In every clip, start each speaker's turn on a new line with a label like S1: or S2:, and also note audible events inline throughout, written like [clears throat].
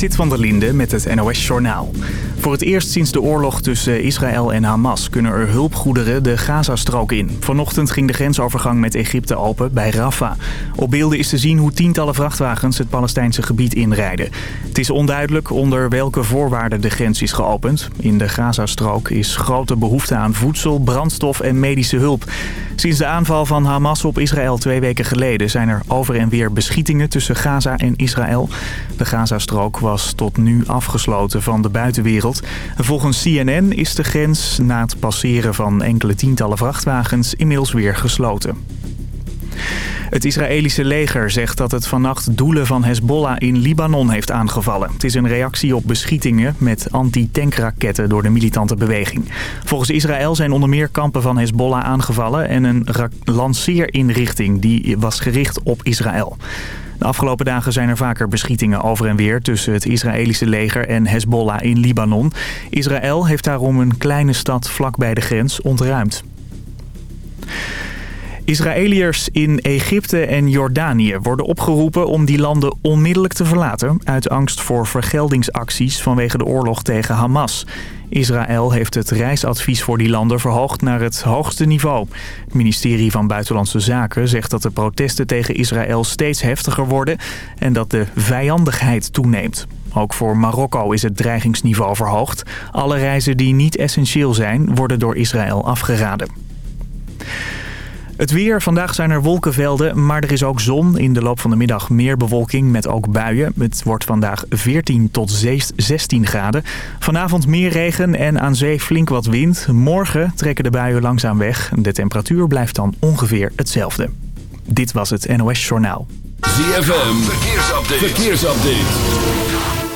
S1: Zit van der Linde met het NOS-journaal. Voor het eerst sinds de oorlog tussen Israël en Hamas kunnen er hulpgoederen de Gazastrook in. Vanochtend ging de grensovergang met Egypte open bij Rafah. Op beelden is te zien hoe tientallen vrachtwagens het Palestijnse gebied inrijden. Het is onduidelijk onder welke voorwaarden de grens is geopend. In de Gazastrook is grote behoefte aan voedsel, brandstof en medische hulp. Sinds de aanval van Hamas op Israël twee weken geleden zijn er over en weer beschietingen tussen Gaza en Israël. De Gazastrook was tot nu afgesloten van de buitenwereld. Volgens CNN is de grens na het passeren van enkele tientallen vrachtwagens inmiddels weer gesloten. Het Israëlische leger zegt dat het vannacht doelen van Hezbollah in Libanon heeft aangevallen. Het is een reactie op beschietingen met anti-tankraketten door de militante beweging. Volgens Israël zijn onder meer kampen van Hezbollah aangevallen en een lanceerinrichting die was gericht op Israël. De afgelopen dagen zijn er vaker beschietingen over en weer tussen het Israëlische leger en Hezbollah in Libanon. Israël heeft daarom een kleine stad vlakbij de grens ontruimd. Israëliërs in Egypte en Jordanië worden opgeroepen om die landen onmiddellijk te verlaten... uit angst voor vergeldingsacties vanwege de oorlog tegen Hamas. Israël heeft het reisadvies voor die landen verhoogd naar het hoogste niveau. Het ministerie van Buitenlandse Zaken zegt dat de protesten tegen Israël steeds heftiger worden... en dat de vijandigheid toeneemt. Ook voor Marokko is het dreigingsniveau verhoogd. Alle reizen die niet essentieel zijn, worden door Israël afgeraden. Het weer. Vandaag zijn er wolkenvelden, maar er is ook zon. In de loop van de middag meer bewolking met ook buien. Het wordt vandaag 14 tot 16 graden. Vanavond meer regen en aan zee flink wat wind. Morgen trekken de buien langzaam weg. De temperatuur blijft dan ongeveer hetzelfde. Dit was het NOS Journaal.
S2: ZFM. Verkeersupdate. Verkeersupdate.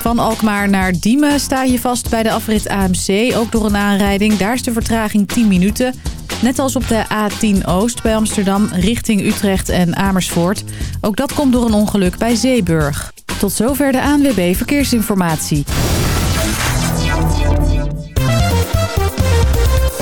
S3: Van Alkmaar naar Diemen sta je vast bij de afrit AMC, ook door een aanrijding. Daar is de vertraging 10 minuten. Net als op de A10 Oost bij Amsterdam richting Utrecht en Amersfoort. Ook dat komt door een ongeluk bij Zeeburg. Tot zover de ANWB Verkeersinformatie.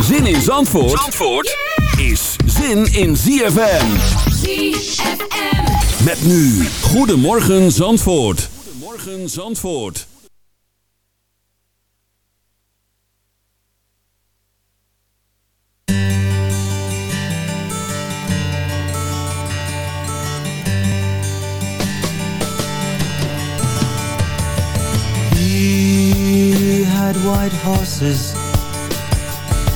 S2: Zin in Zandvoort, Zandvoort is zin in ZFM. ZFM. Met nu, Goedemorgen Zandvoort. Goedemorgen Zandvoort.
S4: He had white horses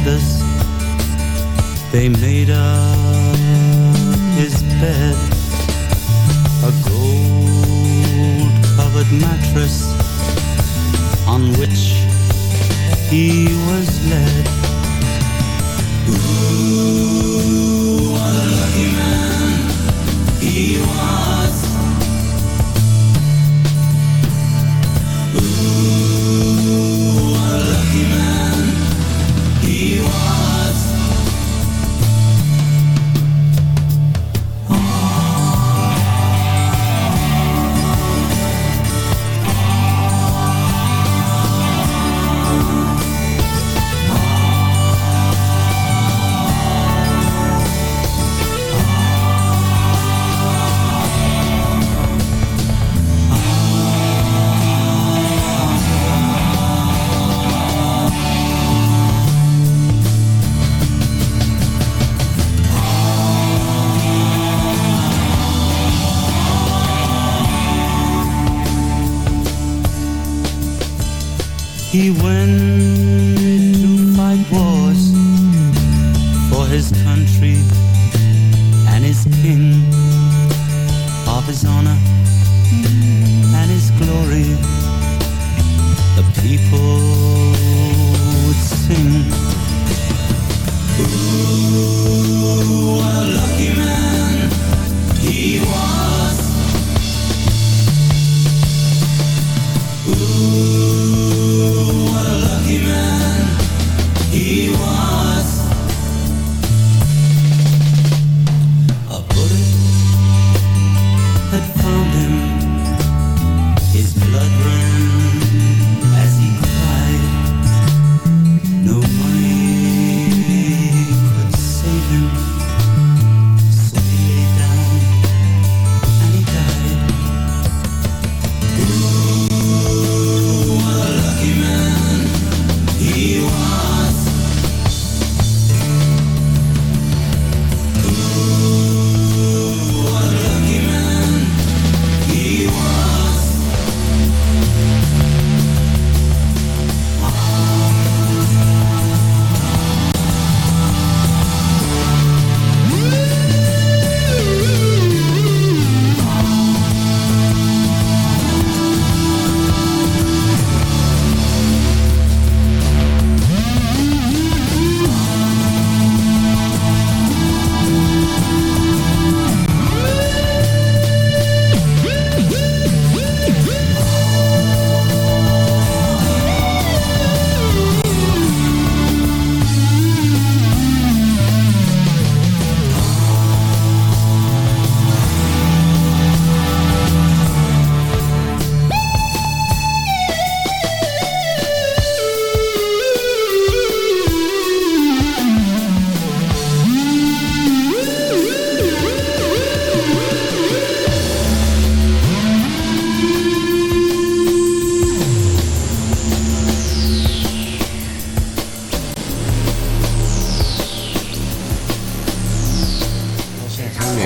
S4: feathers. They made up his bed A gold-covered mattress On which he was led. Ooh, what a lucky man he was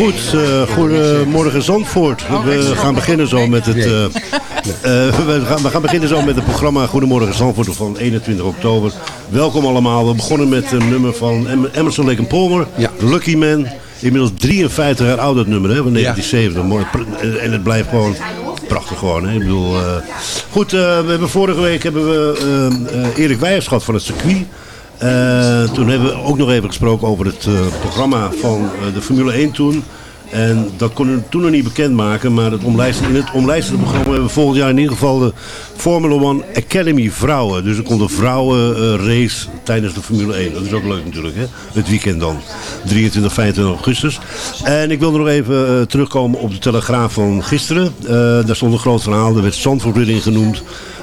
S5: Goed, eh, goedemorgen Zandvoort. We gaan beginnen zo met het. eh, eh, we, gaan, we gaan beginnen zo met het programma Goedemorgen Zandvoort van 21 oktober. Welkom allemaal. We begonnen met een nummer van Em- Emerson Lake Palmer,
S6: Ja.
S5: Lucky Man. Inmiddels 53 jaar oud dat nummer, hè, van 1970. Mooi, pr- en het blijft gewoon prachtig gewoon. Hè. Ik bedoel, goed, we hebben vorige week hebben we Erik Wijers gehad van het circuit. Eh, toen hebben we ook nog even gesproken over het eh, programma van eh, de Formule 1 toen. En dat konden we toen nog niet bekendmaken, maar het omlijsten, in het omlijstende programma hebben we volgend jaar in ieder geval de Formula One Academy Vrouwen. Dus er komt een vrouwenrace tijdens de Formule 1. Dat is ook leuk natuurlijk, hè? Het weekend dan. 23, 25 augustus. En ik wil nog even terugkomen op de Telegraaf van gisteren. Daar stond een groot verhaal, er werd Zandvoort genoemd.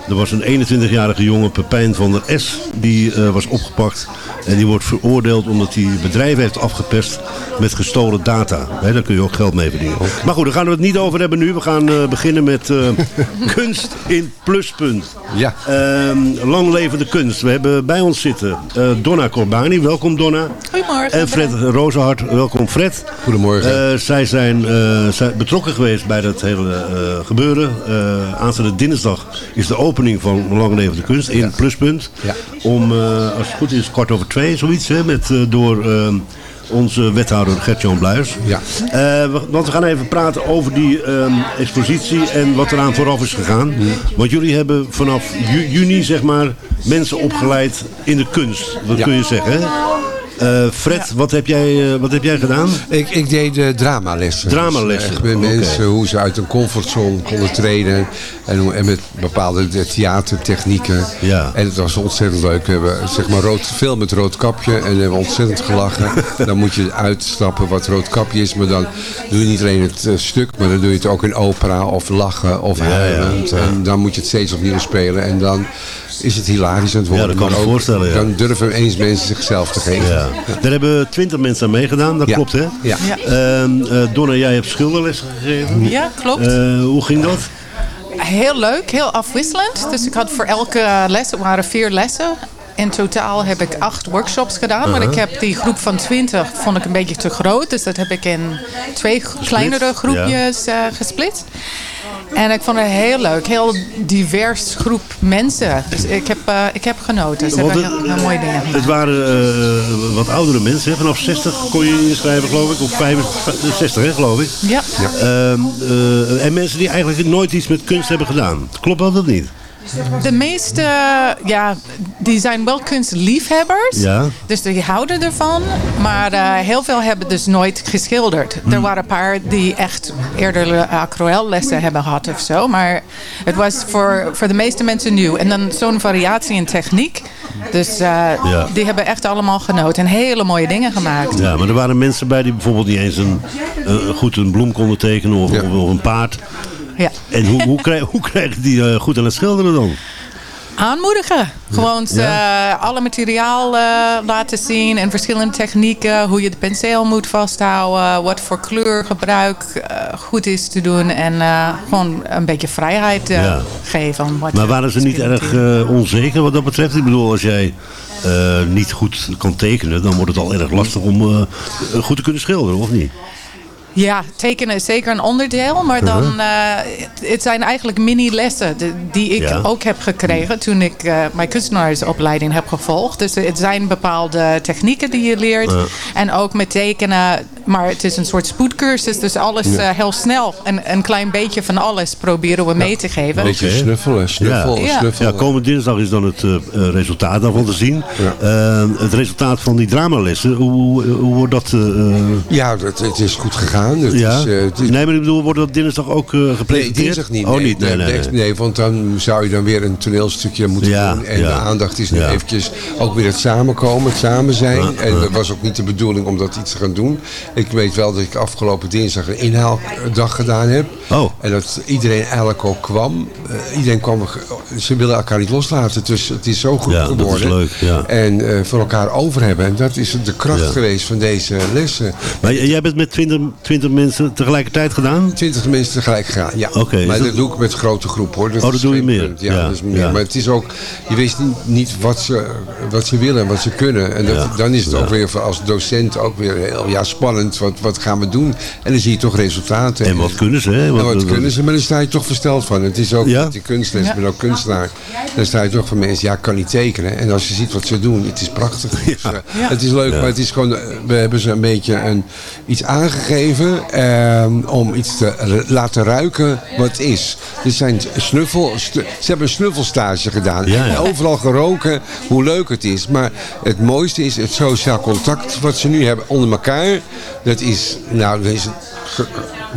S5: Er was een 21-jarige jongen, Pepijn van der S, die eh, was opgepakt. En die wordt veroordeeld omdat hij bedrijven heeft afgepest met gestolen data. Daar kun je ook geld mee verdienen. Maar goed, daar gaan we het niet over hebben nu. We gaan eh, beginnen met eh, [laughs] kunst in pluspunt.
S6: Ja.
S5: Ehm, lang leven de kunst. We hebben bij ons zitten eh, Donna Corbani. Welkom Donna.
S7: Goedemorgen.
S5: En Fred Rozenhart. Welkom Fred.
S6: Goedemorgen.
S5: Eh, zij zijn eh, zij betrokken geweest bij dat hele eh, gebeuren. Eh aanstaande dinsdag is de opening van Lang Leven de Kunst in Pluspunt.
S6: Ja.
S5: Om, eh, als het goed is, kwart over twee, zoiets. Hè, met, eh, door eh, onze wethouder Gert-Jan Bluis.
S6: Ja.
S5: We- want we gaan even praten over die expositie en wat eraan vooraf is gegaan. Want jullie hebben vanaf ju- juni, zeg maar, mensen opgeleid in de kunst. Dat
S6: Ja.
S5: kun je zeggen, hè? Eh, Fred, wat, heb jij, eh, wat heb jij gedaan?
S6: Ik, ik deed uh, dramalessen.
S5: Dramalessen,
S6: Dus, echt met mensen, hoe ze uit een comfortzone konden treden. En, met bepaalde de theatertechnieken.
S5: Ja.
S6: En het was ontzettend leuk. We hebben zeg maar rood, veel met rood kapje. En we hebben ontzettend gelachen. [laughs] dan moet je uitstappen wat rood kapje is. Maar dan doe je niet alleen het eh, stuk. Maar dan doe je het ook in opera of lachen of huilend. En dan moet je het steeds opnieuw spelen. En dan is het hilarisch aan het worden.
S5: Ja, dat kan ik me voorstellen, ja.
S6: Dan durven eens mensen zichzelf te geven.
S5: Ja. Daar hebben twintig mensen aan meegedaan, dat
S6: Ja.
S5: klopt hè?
S6: Ja.
S7: Ja.
S5: Ehm, eh, Donna, jij hebt schilderlessen gegeven.
S7: Ja, klopt.
S5: Eh, hoe ging dat?
S7: Heel leuk, heel afwisselend. Dus ik had voor elke les, het waren vier lessen. In totaal heb ik acht workshops gedaan. Maar ik heb die groep van 20 vond ik een beetje te groot. Dus dat heb ik in twee kleinere groepjes eh, gesplit. En ik vond het heel leuk. Heel divers groep mensen. Dus ik heb, eh, ik heb genoten. Ze hebben
S5: het-
S7: heel, heel mooie dingen gemaakt.
S5: Het waren eh, wat oudere mensen. Hè? Vanaf 60 kon je inschrijven, geloof ik. Of 65, hè, geloof ik.
S7: Ja.
S5: Ehm, eh, en mensen die eigenlijk nooit iets met kunst hebben gedaan. Klopt dat of niet?
S7: De meeste, ja, die zijn wel kunstliefhebbers.
S5: Ja.
S7: Dus die houden ervan. Maar eh, heel veel hebben dus nooit geschilderd.
S5: Hmm.
S7: Er waren een paar die echt eerder aquarellessen hebben gehad of zo. Maar het was voor, voor de meeste mensen nieuw. En dan zo'n variatie in techniek. Dus eh,
S5: Ja.
S7: die hebben echt allemaal genoten. En hele mooie dingen gemaakt.
S5: Ja, maar er waren mensen bij die bijvoorbeeld niet eens een, eh, goed een bloem konden tekenen of, of, of een paard.
S7: Ja.
S5: En hoe, hoe, krijg, hoe krijgen die eh, goed aan het schilderen dan?
S7: Aanmoedigen. Gewoon eh, alle materiaal eh, laten zien en verschillende technieken. Hoe je de penseel moet vasthouden. Wat voor kleurgebruik eh, goed is te doen. En gewoon een beetje vrijheid
S5: Ja.
S7: geven. Wat
S5: Maar waren ze niet erg onzeker wat dat betreft? Ik bedoel, als jij niet goed kan tekenen, dan wordt het al erg lastig om goed te kunnen schilderen, of niet?
S7: Ja, tekenen is zeker een onderdeel. Maar dan,
S5: Uh-huh.
S7: eh, het, het zijn eigenlijk mini-lessen die ik
S5: Ja.
S7: ook heb gekregen toen ik eh, mijn kunstenaarsopleiding heb gevolgd. Dus het zijn bepaalde technieken die je leert. En ook met tekenen. Maar het is een soort spoedcursus. Dus alles eh, heel snel. En een klein beetje van alles proberen we mee te geven.
S6: Een beetje snuffelen, snuffel,
S7: Ja.
S6: snuffel.
S5: Ja, komende dinsdag is dan het eh, resultaat daarvan te zien. Eh, het resultaat van die dramalessen, hoe, hoe wordt dat...
S6: Ja, dat, het is goed gegaan. Het
S5: ja?
S6: is, eh, het is-
S5: nee, maar ik bedoel, wordt dat dinsdag ook eh,
S6: Nee,
S5: gepresenteerd?
S6: dinsdag niet.
S5: Oh, niet? Nee, nee,
S6: nee,
S5: nee.
S6: nee, want dan zou je dan weer een toneelstukje moeten
S5: Ja,
S6: doen. En
S5: ja.
S6: de aandacht is nu
S5: Ja.
S6: eventjes ook weer het samenkomen, het samen zijn. En dat was ook niet de bedoeling om dat iets te gaan doen. Ik weet wel dat ik afgelopen dinsdag een inhaaldag gedaan heb.
S5: Oh.
S6: En dat iedereen eigenlijk ook kwam. Eh, iedereen kwam, ze willen elkaar niet loslaten. Dus het is zo goed
S5: Ja, dat is
S6: geworden.
S5: leuk, ja.
S6: En eh, voor elkaar over hebben. En dat is de kracht
S5: Ja.
S6: geweest van deze lessen.
S5: Maar jij hebt het met 20, 20 mensen tegelijkertijd gedaan?
S6: 20 mensen tegelijk gaan, ja.
S5: Oké,
S6: maar dat,
S5: dat-
S6: doe ik met grote groep hoor.
S5: Oh, dat doe je meer?
S6: Ja,
S5: Ja,
S6: dat is meer. Maar het is ook, je weet niet, wat, ze, wat ze willen en wat ze kunnen. En dat, dan is het ook weer voor als docent ook weer heel ja, spannend. Wat, wat gaan we doen? En dan zie je toch resultaten.
S5: En wat kunnen ze, hè?
S6: Wat kunnen ze, maar dan sta je toch versteld van. Het is ook
S5: Ja?
S6: met die kunstles,
S7: Ja.
S6: ik ben ook kunstenaar. Dan sta je toch van mensen, ja, ik kan niet tekenen. En als je ziet wat ze doen, het is prachtig. Dus, eh, Het is leuk, maar het is gewoon, eh, we hebben ze een beetje een, iets aangegeven ehm, om iets te laten ruiken wat is. Er zijn snuffel, ze hebben een snuffelstage gedaan.
S5: Ja, ja.
S6: En overal geroken hoe leuk het is. Maar het mooiste is het sociaal contact wat ze nu hebben onder elkaar. Dat is, nou, dat is ge-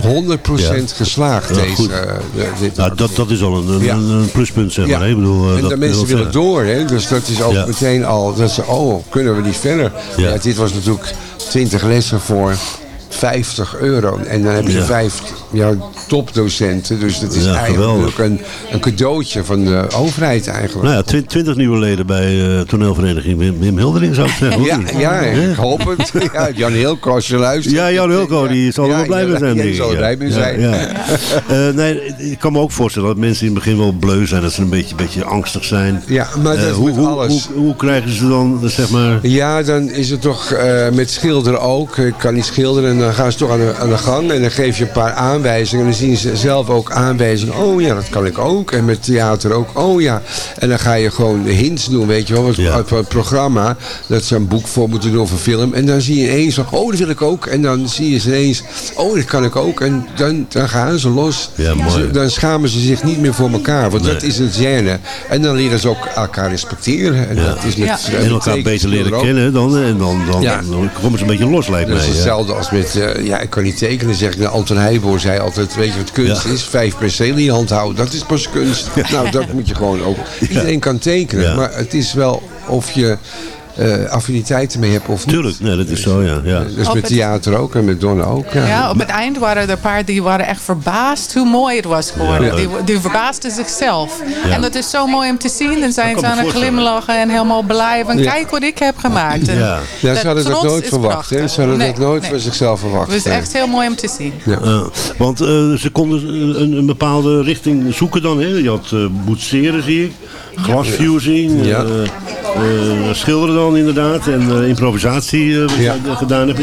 S6: 100% geslaagd,
S5: Ja,
S6: deze, de- dit
S5: Nou, dat, dat is al een, een,
S6: Ja.
S5: een pluspunt, zeg maar. Ik bedoel, eh,
S6: en
S5: dat
S6: de mensen
S5: wil
S6: willen door, hè? dus dat is ook meteen al, dat ze, oh, kunnen we niet verder?
S5: Ja.
S6: dit was natuurlijk 20 lessen voor 50 euro. En dan heb je
S5: Ja.
S6: vijf ja, topdocenten, dus dat is
S5: Ja,
S6: eigenlijk een, een cadeautje van de overheid eigenlijk.
S5: Nou ja, twi- 20 nieuwe leden bij eh, toneelvereniging Wim, Wim Hildering zou ik zeggen.
S6: ja, ja, ik hoop het. [laughs] Ja, Jan Hilko, als je luistert.
S5: Ja, Jan Hulko, die zal er wel blij mee zijn.
S6: die zal er blij mee zijn.
S5: Eh, nee, ik kan me ook voorstellen dat mensen in het begin wel bleu zijn. Dat ze een beetje, beetje angstig zijn.
S6: Ja, maar dat
S5: Eh,
S6: is
S5: hoe,
S6: met
S5: hoe,
S6: alles.
S5: Hoe, hoe krijgen ze dan, zeg maar...
S6: Ja, dan is het toch met schilderen ook. Ik kan niet schilderen en dan gaan ze toch aan de, aan de gang. En dan geef je een paar aanwijzingen. En dan zien ze zelf ook aanwijzingen. Oh ja, dat kan ik ook. En met theater ook. Oh ja. En dan ga je gewoon hints doen, weet je wel. Wat,
S5: Ja.
S6: Voor het programma. Dat ze een boek voor moeten doen of een film. En dan zie je ineens, van, oh dat wil ik ook. En dan zie je ze ineens, oh dat kan ik ook. En dan, dan gaan ze los.
S5: Ja, mooi.
S6: Ze- dan schamen ze zich niet meer voor elkaar. Want dat is een scène. En dan leren ze ook elkaar respecteren. En dat is met,
S7: Ja.
S6: en
S5: elkaar beter leren kennen dan. En dan, dan,
S6: Ja.
S5: dan komen ze een beetje los, lijkt
S6: Dat
S5: mij.
S6: is
S5: ja.
S6: hetzelfde als met, eh, ja, ik kan niet tekenen, zeg ik. Nou, Anton Heijboer zei altijd, weet je wat kunst
S5: Ja.
S6: is? Vijf percelen in je hand houden, dat is pas kunst. Nou, dat moet je gewoon ook. Iedereen kan tekenen, maar het is wel of je eh, affiniteiten mee hebt of niet.
S5: Tuurlijk, nee, dat is zo, ja. ja.
S6: Dus
S7: Op
S6: met
S7: het-
S6: theater ook en met Donna ook. Ja.
S7: Ja, op het eind waren er een paar die waren echt verbaasd hoe mooi het was geworden.
S5: Ja.
S7: Die, die verbaasden zichzelf.
S5: Ja.
S7: En dat is zo mooi om te zien. Dan zijn ze aan het glimlachen en helemaal blij van
S6: Ja.
S7: kijk wat ik heb gemaakt. En
S5: Ja.
S6: Ja, ze hadden dat nooit
S7: is
S6: verwacht. Hè? Ze hadden
S7: Nee,
S6: dat nooit
S7: nee.
S6: van zichzelf verwacht.
S7: Het was
S6: Nee.
S7: echt heel mooi om te zien.
S5: Ja, want eh, ze konden een, een bepaalde richting zoeken dan. Hè? Je had eh boetseren, zie ik. glasfusing,
S6: Ja.
S5: Eh, schilderen dan inderdaad en eh, improvisatie eh,
S6: Ja.
S5: gedaan hebt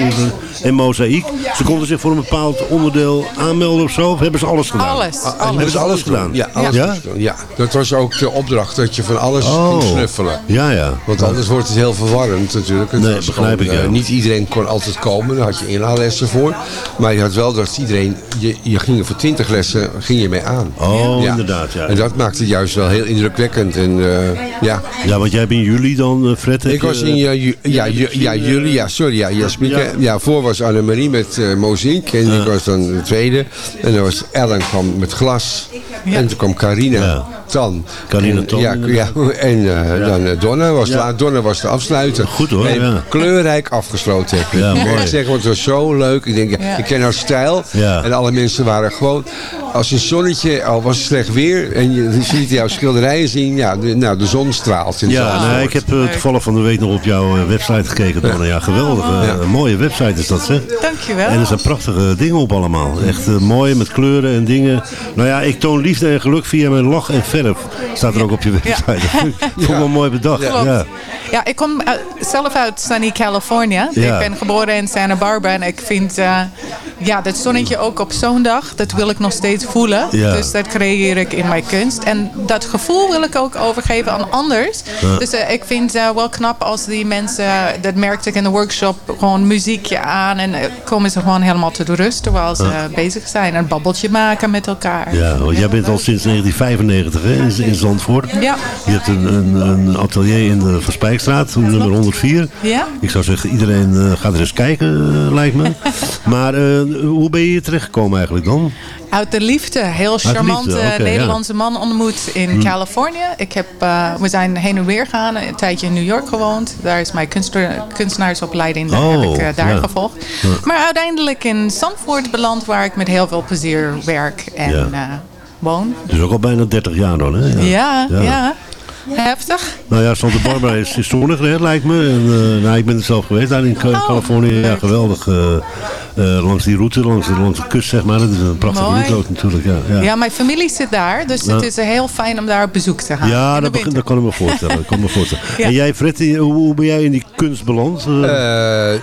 S5: en, mozaïek. Ze konden zich voor een bepaald onderdeel aanmelden of zo, of hebben ze alles gedaan?
S7: Alles,
S6: Ah,
S7: alles.
S5: Hebben ze alles gedaan?
S6: Ja, alles
S5: Ja?
S6: ja, dat was ook de opdracht, dat je van alles
S5: Oh.
S6: ging snuffelen.
S5: Ja, ja.
S6: Want anders wordt het heel verwarrend natuurlijk. Het
S5: Nee, begrijp
S6: gewoon,
S5: ik, ja.
S6: niet iedereen kon altijd komen, daar had je inhaallessen voor. Maar je had wel dat iedereen, je, je ging er voor 20 lessen ging je mee aan.
S5: Oh, inderdaad, ja.
S6: En dat maakte het juist wel heel indrukwekkend. En, eh, ja.
S5: Ja, want jij bent in juli dan, eh, Fred?
S6: Ik was in ja, ju- ja, ju- ja, juli, ja, sorry, ja, Jasmieke.
S5: Ja.
S6: Ja. voor was Annemarie met eh Moziek en ik was dan de tweede. En dan was Ellen kwam met glas. En toen kwam Carina
S5: Ja.
S6: Tan.
S5: Carina
S6: En,
S5: Tan,
S6: Ja, ja, en eh, dan eh, Donna was,
S5: Ja.
S6: Donna was de afsluiter.
S5: Goed hoor,
S6: En
S5: ja.
S6: kleurrijk afgesloten heb je.
S5: Ja, mooi.
S6: Ik zeg, want het was zo leuk. Ik denk, ik ken haar stijl.
S5: Ja.
S6: En alle mensen waren gewoon, als een zonnetje, al was het slecht weer. En je, ziet jouw schilderijen zien, ja, de, nou, de zon straalt. in
S5: Ja, nee, ik heb eh, toevallig van de week nog op jouw website gekeken. Donna. Ja, geweldig.
S6: Ja.
S5: Een mooie website is dat, zeg.
S7: Dankjewel.
S5: En er zijn prachtige dingen op allemaal. Echt mooi met kleuren en dingen. Nou ja, ik toon liefde en geluk via mijn lach en Staat er ook op je website. [laughs] Vond wel mooi bedacht. Ja.
S7: Ja, ik kom uit- zelf uit sunny California. Ik ben geboren in Santa Barbara en ik vind uh, ja, dat zonnetje ook op zo'n dag, dat wil ik nog steeds voelen. Dus dat creëer ik in mijn kunst. En dat gevoel wil ik ook overgeven aan anders. Dus uh, ik vind het uh, wel knap als die mensen, dat merkte ik in de workshop, gewoon muziekje aan en komen ze gewoon helemaal tot rust terwijl ze bezig zijn. Een babbeltje maken met elkaar.
S5: Ja, want jij bent al sinds 1995 hè, in, in Zandvoort.
S7: Ja.
S5: Je hebt een, een, een atelier in de Verspijkstraat, nummer 104.
S7: Ja.
S5: Ik zou zeggen, iedereen uh, gaat er eens kijken, uh, lijkt me. [laughs] maar uh, hoe ben je hier terechtgekomen eigenlijk dan?
S7: Uit de liefde. Heel charmante
S5: okay,
S7: Nederlandse
S5: ja.
S7: man ontmoet in hmm. Californië. Ik heb, we zijn heen en weer gegaan. Een tijdje in New York gewoond. Daar is mijn kunstenaar, kunstenaarsopleiding.
S5: Oh,
S7: heb ik uh, daar
S5: ja.
S7: gevolgd. Maar uiteindelijk in Zandvoort beland waar ik met heel veel plezier werk en ja. Woon.
S5: Dus ook al bijna 30 jaar dan, hè?
S7: Ja, ja. ja. Heftig.
S5: Nou ja, Santa Barbara is, is zonnig, hè, lijkt me. En, uh, nou, ik ben er zelf geweest daar in oh, Californië. Ja, geweldig. Uh, uh, langs die route, langs de, langs de kust, zeg maar. Dat is een prachtige
S7: Mooi.
S5: route ook natuurlijk. Ja, ja.
S7: ja, mijn familie zit daar. Dus het is heel fijn om daar op bezoek te gaan.
S5: Ja,
S7: in
S5: dat, kan ik me voorstellen. Dat kan me voorstellen. [laughs]
S7: Ja.
S5: En jij, Fred, hoe, hoe ben jij in die kunst beland?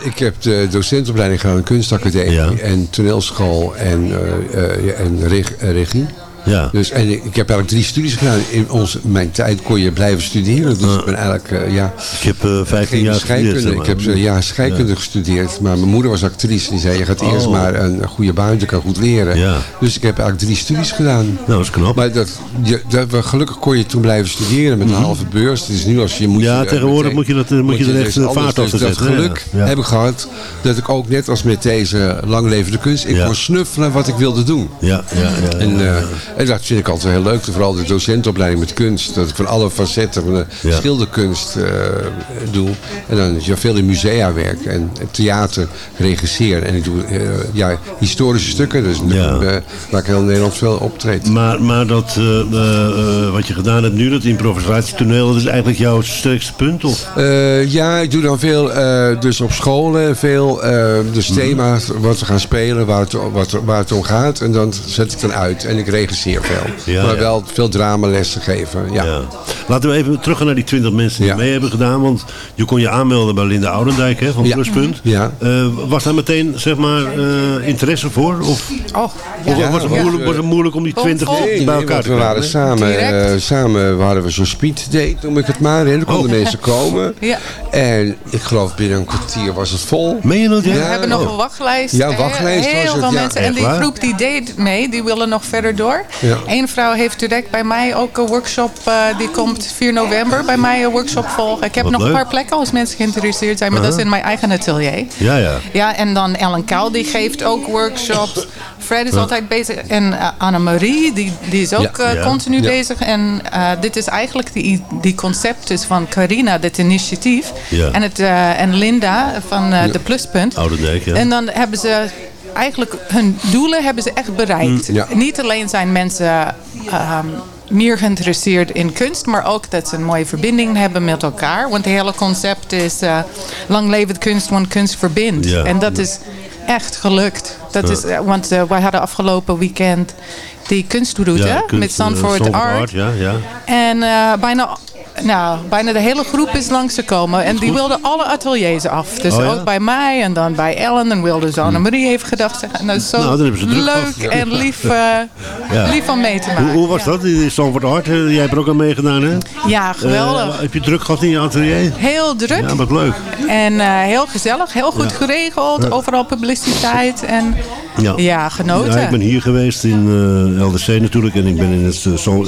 S6: Ik heb de docentopleiding gedaan, kunstacademie
S5: Ja.
S6: en toneelschool en, uh, uh, en reg, regie.
S5: Ja.
S6: Dus, en ik heb eigenlijk drie studies gedaan. In ons, mijn tijd kon je blijven studeren. Dus ik ben eigenlijk, uh, ja...
S5: Ik heb uh, 15 jaar
S6: scheikunde.
S5: gestudeerd.
S6: Ik heb uh, ja, scheikunde gestudeerd. Maar mijn moeder was actrice. Die zei, je gaat eerst
S5: Oh.
S6: maar een goede baan. Je kan goed leren. Dus ik heb eigenlijk drie studies gedaan.
S5: Nou, dat is knap.
S6: Maar dat, je, dat, we- gelukkig kon je toen blijven studeren met een halve beurs. Dus nu als je moet
S5: Mhm. Ja,
S6: je,
S5: tegenwoordig
S6: meteen-
S5: moet je dat, moet je er
S6: dus
S5: echt, vaart op
S6: Dus dat
S5: zetten, hè?
S6: geluk heb ik gehad dat ik ook net als met deze langlevende kunst, ik kon snuffelen wat ik wilde doen.
S5: Ja, ja, ja.
S6: En,
S5: ja.
S6: En dat vind ik altijd heel leuk. Vooral de docentopleiding met kunst. Dat ik van alle facetten van de
S5: Ja.
S6: schilderkunst eh, doe. En dan is ja, veel in musea werk. En theater, regisseren. En ik doe eh, ja, historische stukken. Dus
S5: Ja.
S6: eh, waar ik heel Nederland veel optreed.
S5: Maar, maar dat, wat je gedaan hebt nu, dat improvisatietoneel, dat is eigenlijk jouw sterkste punt? Of?
S6: Ja, ik doe dan veel dus op scholen. Veel dus
S5: Mhm.
S6: thema's wat we gaan spelen, waar het, wat, waar het om gaat. En dan zet ik dan uit. En ik regisseer veel.
S5: Ja,
S6: maar
S5: ja.
S6: wel veel dramalessen geven. Ja.
S5: Ja. Laten we even teruggaan naar die 20 mensen die
S6: Ja.
S5: mee hebben gedaan. Want je kon je aanmelden bij Linda Oudendijk hè, van
S6: Ja.
S5: Pluspunt.
S6: Ja.
S5: Eh, was daar meteen zeg maar, eh, interesse voor? Of,
S7: Oh,
S5: of was, het moeilijk, was het moeilijk om die 20
S7: Bomvol.
S5: bij
S6: Nee,
S5: elkaar te
S6: we
S5: krijgen?
S6: waren samen,
S7: Direct.
S6: eh, samen hadden we zo'n speed date, noem ik het maar. En dan konden
S5: Oh.
S6: mensen [laughs] komen.
S7: Ja.
S6: En ik geloof binnen een kwartier was het vol.
S5: Meen je dat? Ja?
S7: We hebben nog een wachtlijst.
S6: Ja, wachtlijst
S7: Heel
S6: was het,
S7: veel
S6: ja.
S7: mensen. En die groep die deed mee, die willen nog verder door.
S6: Ja.
S7: Eén vrouw heeft direct bij mij ook een workshop. eh, die komt 4 november bij mij een workshop volgen. Ik heb
S5: Wat
S7: nog
S5: leuk.
S7: een paar plekken als mensen geïnteresseerd zijn. Maar dat is in mijn eigen atelier.
S5: Ja, ja.
S7: Ja, en dan Ellen Kuil, die geeft ook workshops. Fred is altijd bezig. En uh, Annemarie, die, die is ook
S6: Ja.
S5: Ja.
S7: continu bezig. En dit is eigenlijk die, die concept is van Carina, dit initiatief. En, het, en Linda van De Pluspunt.
S5: Oudendijk, ja.
S7: En dan hebben ze eigenlijk hun doelen hebben ze echt bereikt.
S6: Mm, ja.
S7: Niet alleen zijn mensen ehm, meer geïnteresseerd in kunst, maar ook dat ze een mooie verbinding hebben met elkaar. Want het hele concept is uh, lang leven de kunst, want kunst verbindt.
S5: Ja.
S7: En dat is echt gelukt. Dat is, eh, want eh, wij hadden afgelopen weekend die kunstroute
S5: Ja, kunst,
S7: met Zandvoort Art.
S5: Ja, ja.
S7: En bijna, nou, bijna de hele groep is langsgekomen. En die wilden alle ateliers af. Dus
S5: Oh ja?
S7: ook bij mij en dan bij Ellen. En wilde ze Annemarie heeft gedacht. En dat is zo
S5: Nou, ze druk
S7: leuk en lief, eh, [laughs]
S5: Ja.
S7: lief om mee te maken.
S5: Hoe, hoe was dat, die Stanford Art? Eh, Jij hebt er ook aan meegedaan, hè?
S7: Ja, geweldig.
S5: Eh, heb je druk gehad in je atelier?
S7: Heel druk.
S5: Ja, wat leuk.
S7: En heel gezellig, heel goed geregeld. Overal publiciteit en
S5: Ja.
S7: ja, genoten.
S5: Ja, ik ben hier geweest in eh, LDC natuurlijk. En ik ben in het, zo,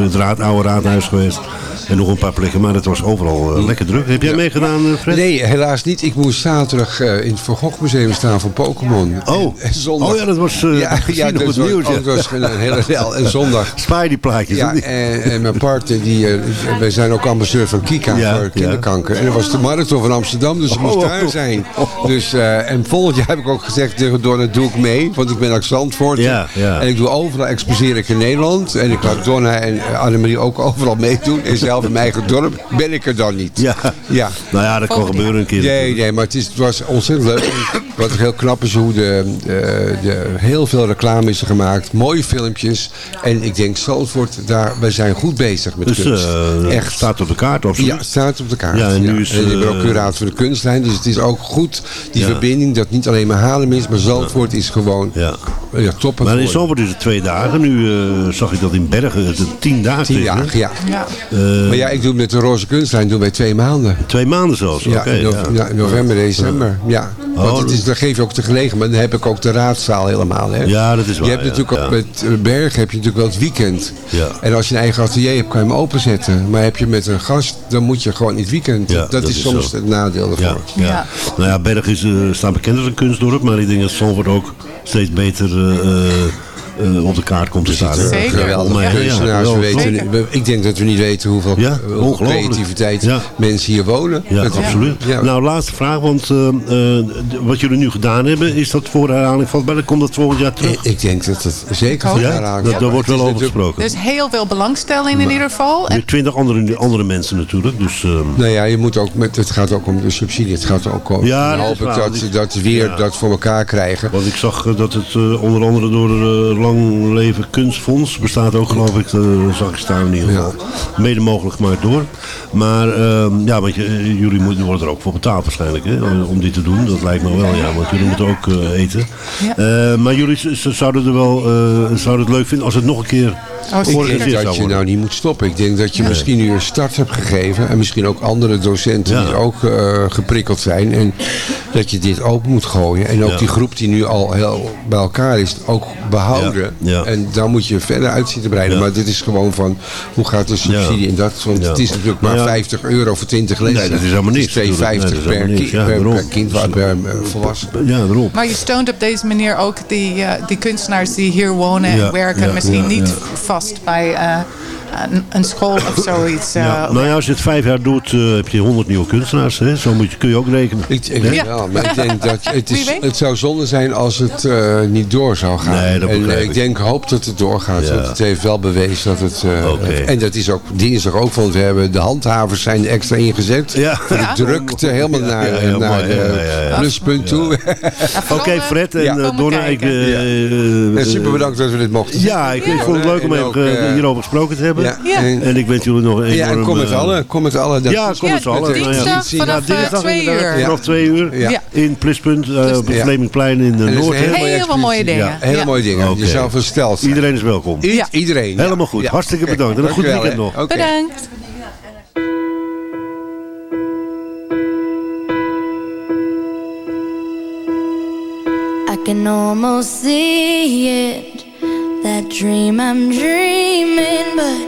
S5: het raad, oude raadhuis geweest. En nog een paar plekken. Maar het was overal eh, lekker druk. Heb jij meegedaan, eh, Fred?
S6: Nee, helaas niet. Ik moest zaterdag eh, in het Van Gogh Museum staan voor Pokémon.
S5: Oh.
S6: En, en zondag...
S5: Oh ja, dat was eh
S6: ja, ja, dat
S5: het
S6: was,
S5: nieuws.
S6: oh,
S5: ja.
S6: was een hele rel. En zondag... [laughs]
S5: Spaar die plaatjes.
S6: Ja, en, en mijn partner, die, wij zijn ook ambassadeur van Kika voor kinderkanker. En dat was de marathon van Amsterdam, dus ik moest
S5: Oh,
S6: daar
S5: oh,
S6: zijn. Dus, en volgend jaar heb ik ook gezegd tegen Donna, doe ik mee. Want ik ben uit Zandvoort. En ik doe overal, exposeer ik in Nederland. En ik laat Donna en Annemarie ook overal meedoen. En zelf [laughs] in mijn eigen dorp ben ik er dan niet.
S5: Ja.
S6: Ja.
S5: Nou ja, dat kan gebeuren een keer.
S6: Nee, nee, maar het, is, het was ontzettend leuk. En [clears throat] Wat ook heel knap is hoe de, de, de, heel veel reclame is er gemaakt. Mooie filmpjes. En ik denk, Zandvoort, daar, wij zijn goed bezig met
S5: Dus
S6: kunst.
S5: eh
S6: Echt.
S5: staat op de kaart, absoluut.
S6: Ja, het staat op de kaart.
S5: Ja, en nu is,
S6: ik ben ook
S5: eh,
S6: curator voor de kunstlijn. Dus het is ook goed, die
S5: Ja.
S6: verbinding, dat niet alleen maar Haarlem is, maar Zandvoort is gewoon
S5: Ja.
S6: top.
S5: Maar in Zandvoort is het twee dagen. Nu eh, zag ik dat in Bergen het een tien dagen
S6: Tien dagen, ja.
S7: Ja.
S5: Eh,
S6: Maar ja, ik doe met de Roze Kunstlijn doen wij twee maanden.
S5: Twee maanden zelfs.
S6: Ja,
S5: Oké,
S6: in no-
S5: ja.
S6: ja, november, december. Ja. Want
S5: Oh,
S6: het is, dan geef je ook de gelegenheid. Maar dan heb ik ook de raadzaal helemaal. Hè.
S5: Ja, dat is waar,
S6: Je hebt
S5: ja,
S6: natuurlijk
S5: ja.
S6: ook met eh, Bergen heb je natuurlijk wel het weekend.
S5: Ja.
S6: En als je een eigen atelier hebt, kan je hem openzetten. Maar heb je met een gast, dan moet je gewoon in het weekend.
S5: Ja,
S6: dat,
S5: dat
S6: is
S5: is
S6: soms
S5: zo.
S6: het nadeel
S5: Ja,
S6: ervoor.
S5: ja.
S7: Ja.
S5: Nou ja, Berg is, eh, staat bekend als een kunstdorp, maar ik denk dat Zandvoort ook steeds beter eh, eh, eh, op de kaart komt te staan. hè?
S7: Zeker.
S6: Geweldig.
S5: Volgens mij, ja,
S6: weten, we- ik denk dat we niet weten hoeveel,
S5: Ja, ongelooflijk.
S6: creativiteit
S5: Ja.
S6: mensen hier wonen.
S5: Ja, absoluut.
S6: Ja.
S5: Nou, laatste vraag, want eh, eh, wat jullie nu gedaan hebben, is dat voor herhaling van bij? Komt dat volgend jaar terug?
S6: Ik, ik denk dat het zeker
S5: Ja,
S6: herhaling-
S5: dat, daar wordt wel over gesproken.
S7: Er is heel veel belangstelling in ieder geval. En
S5: twintig andere, andere mensen natuurlijk, dus... eh,
S6: Nou ja, je moet ook met, het gaat ook om de subsidie. Het gaat ook om.
S5: Ja,
S6: dan
S5: dat
S6: hoop ik dat ze dat weer
S5: Ja.
S6: dat voor elkaar krijgen.
S5: Want ik zag eh, dat het eh, onder andere door eh, Lang Leven Kunstfonds bestaat ook geloof ik, eh, zag ik staan in ieder geval. Mede mogelijk gemaakt door. Maar ehm, ja, want je, eh, jullie moeten, worden er ook voor betaald waarschijnlijk hè, om, dit te doen. Dat lijkt me wel, ja, want jullie moeten ook eh, eten. Eh, maar jullie zouden, er wel, eh, zouden het leuk vinden als het nog een keer
S7: Oh,
S6: Ik denk dat je nou niet moet stoppen. Ik denk dat je misschien nu een start hebt gegeven. En misschien ook andere docenten
S5: Ja.
S6: die ook eh, geprikkeld zijn. En dat je dit open moet gooien. En ook
S5: Ja.
S6: die groep die nu al heel bij elkaar is, ook behouden.
S5: Ja. Ja.
S6: En daar moet je verder uit zien te breiden.
S5: Ja.
S6: Maar dit is gewoon van, hoe gaat de subsidie
S5: Ja.
S6: in dat? Want
S5: Ja.
S6: het is natuurlijk maar
S5: Nou ja.
S6: 50 euro voor 20 lessen.
S5: Nee, dat is helemaal niks natuurlijk.
S6: 2,50
S5: Nee,
S6: per,
S5: niks.
S6: per, kind, per eh, volwassen.
S5: Ja, daarop.
S7: Maar je steunt op deze manier ook die, eh, die kunstenaars die hier wonen
S5: Ja,
S7: en werken.
S5: ja,
S7: misschien
S5: ja,
S7: niet
S5: ja.
S7: vast bij eh, een, een school of zoiets. eh,
S5: nou ja, als je het vijf jaar doet, eh, heb je 100 nieuwe kunstenaars. Hè? Zo moet je, kun je ook rekenen.
S6: Ik, ik
S7: Ja.
S6: maar ik denk dat het, is, het zou zonde zijn als het eh, niet door zou gaan.
S5: Nee, dat
S6: en
S5: ik.
S6: ik denk, hoop dat het doorgaat.
S5: Ja.
S6: Want het heeft wel bewezen dat het... eh. En dat is ook dinsdag ook, want we hebben de handhavers zijn er extra ingezet.
S5: Ja.
S6: Voor de
S7: Ja.
S6: drukte helemaal naar,
S5: ja, ja,
S6: naar de
S5: ja, ja, ja.
S6: pluspunt toe. [laughs]
S5: Oké, Fred en Donna, ik,
S6: super bedankt dat we dit mochten.
S5: Ja, ik, vond het leuk om even hierover gesproken te hebben.
S6: Ja,
S7: Ja.
S6: En,
S5: En ik wens jullie nog een
S6: ja, en kom met
S5: eh,
S6: allen. Kom met allen. Dat
S5: Ja, kom met allen. Ja.
S7: dinsdag vanaf eh,
S5: dinsdag
S7: twee uur.
S5: vanaf twee uur.
S6: Ja.
S5: In Pluspunt eh, op het
S6: Ja.
S5: Vlemingplein in de Noord.
S7: Heel veel mooie dingen.
S6: Ja, hele mooie dingen.
S5: Oké.
S6: Je zou versteld zijn.
S5: Iedereen is welkom.
S6: I-
S7: Ja.
S6: Iedereen.
S5: Helemaal goed.
S6: Ja.
S5: Hartstikke bedankt. En een goed weekend nog.
S6: Oké.
S7: Bedankt.
S8: I can almost see it, that dream I'm dreaming, but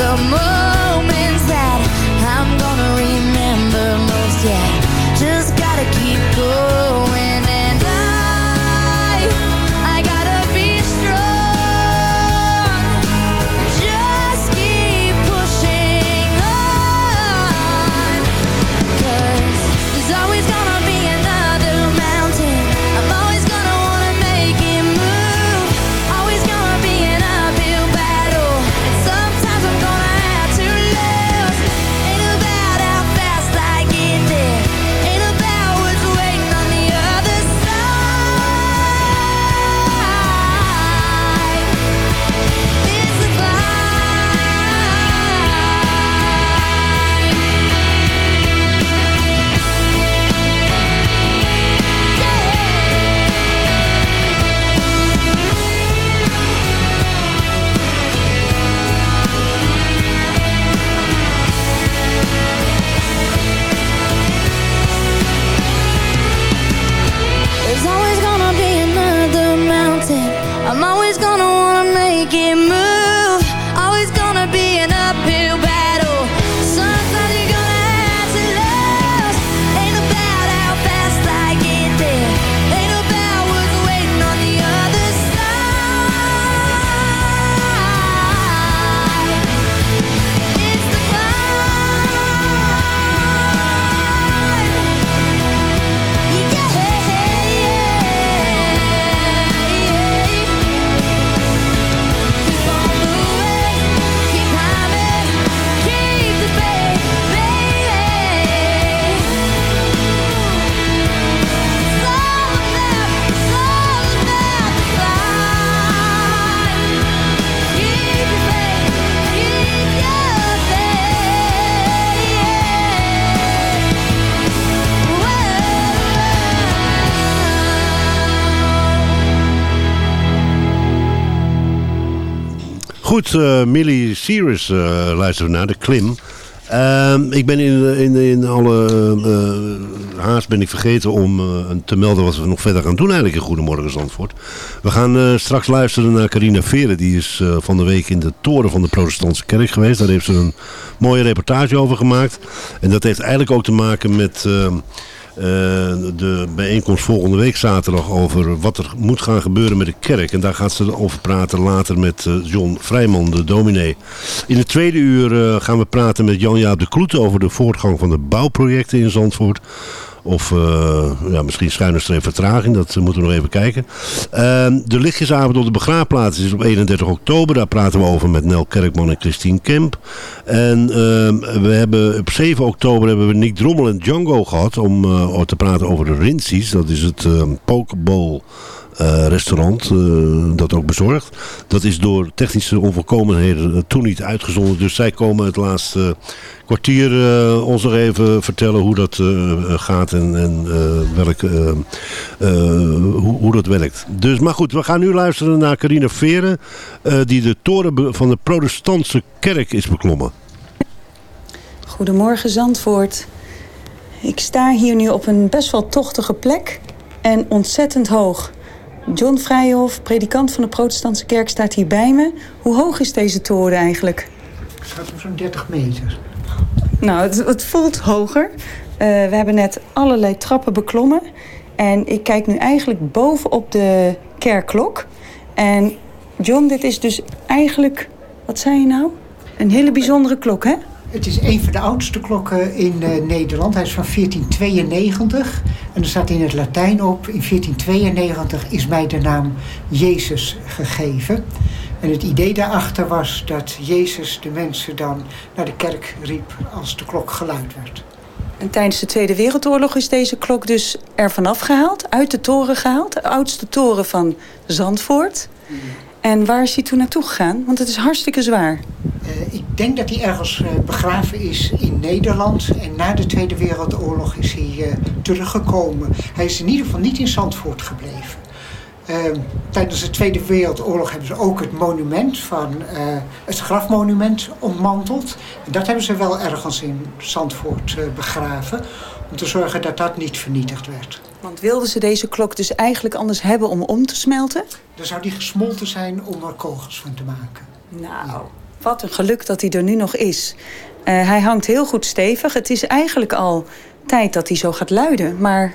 S8: The moments
S5: Goed, eh, Millie Cyrus eh luisteren naar, de klim. Ehm, ik ben in, in, in alle eh, haast ben ik vergeten om te melden wat we nog verder gaan doen eigenlijk in Goedemorgen Zandvoort. We gaan straks luisteren naar Carina Veren. Die is van de week in de toren van de protestantse kerk geweest. Daar heeft ze een mooie reportage over gemaakt. En dat heeft eigenlijk ook te maken met... eh, de bijeenkomst volgende week zaterdag over wat er moet gaan gebeuren met de kerk. En daar gaat ze over praten later met eh, John Vrijman, de dominee. In het tweede uur eh, gaan we praten met Jan-Jaap de Kloet over de voortgang van de bouwprojecten in Zandvoort. Of eh, ja, misschien schuine streep vertraging, dat eh, moeten we nog even kijken. Ehm, de lichtjesavond op de begraafplaats is op 31 oktober. Daar praten we over met Nel Kerkman en Christine Kemp. En ehm, we hebben, op 7 oktober hebben we Nick Drommel en Django gehad om eh, te praten over de Rinsies. Dat is het ehm, Pokeball restaurant eh, dat ook bezorgt. Dat is door technische onvolkomenheden eh, toen niet uitgezonden. Dus zij komen het laatste kwartier eh, ons nog even vertellen hoe dat eh, gaat en, en eh, eh, eh, hoe, hoe dat werkt. Dus, maar goed, we gaan nu luisteren naar Carina Veren, eh, die de toren van de protestantse kerk is beklommen.
S9: Goedemorgen Zandvoort. Ik sta hier nu op een best wel tochtige plek en ontzettend hoog. John Vrijhof, predikant van de protestantse kerk, staat hier bij me. Hoe hoog is deze toren eigenlijk?
S10: Het staat op zo'n 30 meter.
S9: Nou, het, het voelt hoger. Eh, we hebben net allerlei trappen beklommen. En ik kijk nu eigenlijk bovenop de kerkklok. En John, dit is dus eigenlijk, wat zei je nou? Een hele bijzondere klok, hè?
S10: Het is een van de oudste klokken in eh, Nederland. Hij is van 1492 en er staat in het Latijn op... in 1492 is mij de naam Jezus gegeven. En het idee daarachter was dat Jezus de mensen dan naar de kerk riep... als de klok geluid werd.
S9: En tijdens de Tweede Wereldoorlog is deze klok dus er vanaf gehaald, uit de toren gehaald. De oudste toren van Zandvoort. En waar is hij toen naartoe gegaan? Want het is hartstikke zwaar.
S10: Eh, ik denk dat hij ergens eh, begraven is in Nederland. En na de Tweede Wereldoorlog is hij eh, teruggekomen. Hij is in ieder geval niet in Zandvoort gebleven. Ehm, tijdens de Tweede Wereldoorlog hebben ze ook het monument van eh, het grafmonument ontmanteld. En dat hebben ze wel ergens in Zandvoort begraven. Om te zorgen dat dat niet vernietigd werd.
S9: Want wilden ze deze klok dus eigenlijk anders hebben om om te smelten?
S10: Dan zou die gesmolten zijn om er kogels van te maken.
S9: Nou, wat een geluk dat hij er nu nog is. Eh, hij hangt heel goed stevig. Het is eigenlijk al tijd dat hij zo gaat luiden. Maar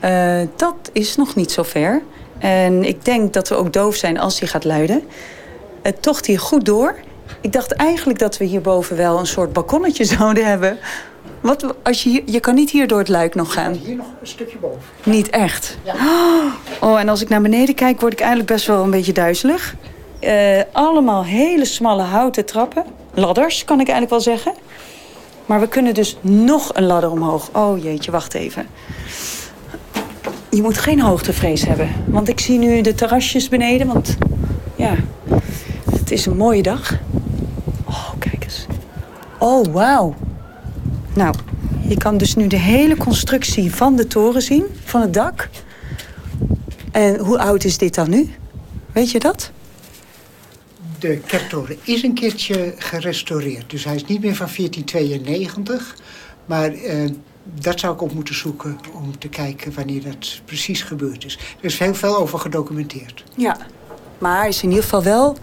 S9: eh, dat is nog niet zo ver. En ik denk dat we ook doof zijn als hij gaat luiden. Het tocht hier goed door. Ik dacht eigenlijk dat we hierboven wel een soort balkonnetje [laughs] zouden hebben. Wat, als je, je kan niet hier door het luik nog gaan.
S10: Hier nog een stukje boven.
S9: Niet echt. [gasps] Oh, en als ik naar beneden kijk, word ik eigenlijk best wel een beetje duizelig. Eh, allemaal hele smalle houten trappen. Ladders, kan ik eigenlijk wel zeggen. Maar we kunnen dus nog een ladder omhoog. Oh jeetje, wacht even. Je moet geen hoogtevrees hebben. Want ik zie nu de terrasjes beneden. Want ja, het is een mooie dag. Oh, kijk eens. Oh, wauw. Nou, je kan dus nu de hele constructie van de toren zien, van het dak. En hoe oud is dit dan nu? Weet je dat?
S10: De kerktoren is een keertje gerestaureerd. Dus hij is niet meer van 1492. Maar eh, dat zou ik op moeten zoeken om te kijken wanneer dat precies gebeurd is. Er is heel veel over gedocumenteerd.
S9: Ja. Maar hij is in ieder geval wel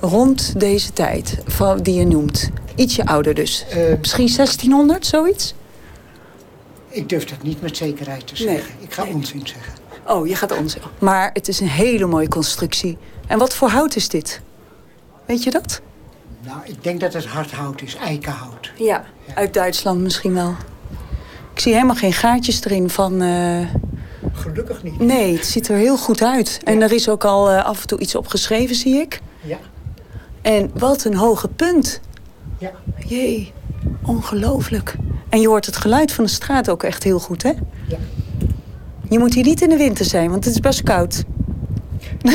S9: rond deze tijd die je noemt. Ietsje ouder dus. Misschien 1600, zoiets?
S10: Ik durf dat niet met zekerheid te
S9: Nee.
S10: zeggen. Ik ga onzin zeggen.
S9: Oh, je gaat ons. Maar het is een hele mooie constructie. En wat voor hout is dit? Weet je dat?
S10: Nou, ik denk dat het hardhout is, eikenhout.
S9: Ja, uit Duitsland misschien wel. Ik zie helemaal geen gaatjes erin van... eh,
S10: Gelukkig niet.
S9: Nee, het ziet er heel goed uit. En er is ook al eh, af en toe iets op geschreven, zie ik.
S10: Ja.
S9: En wat een hoge punt.
S10: Ja.
S9: Jee, ongelooflijk. En je hoort het geluid van de straat ook echt heel goed, hè?
S10: Ja.
S9: Je moet hier niet in de winter zijn, want het is best koud. [laughs]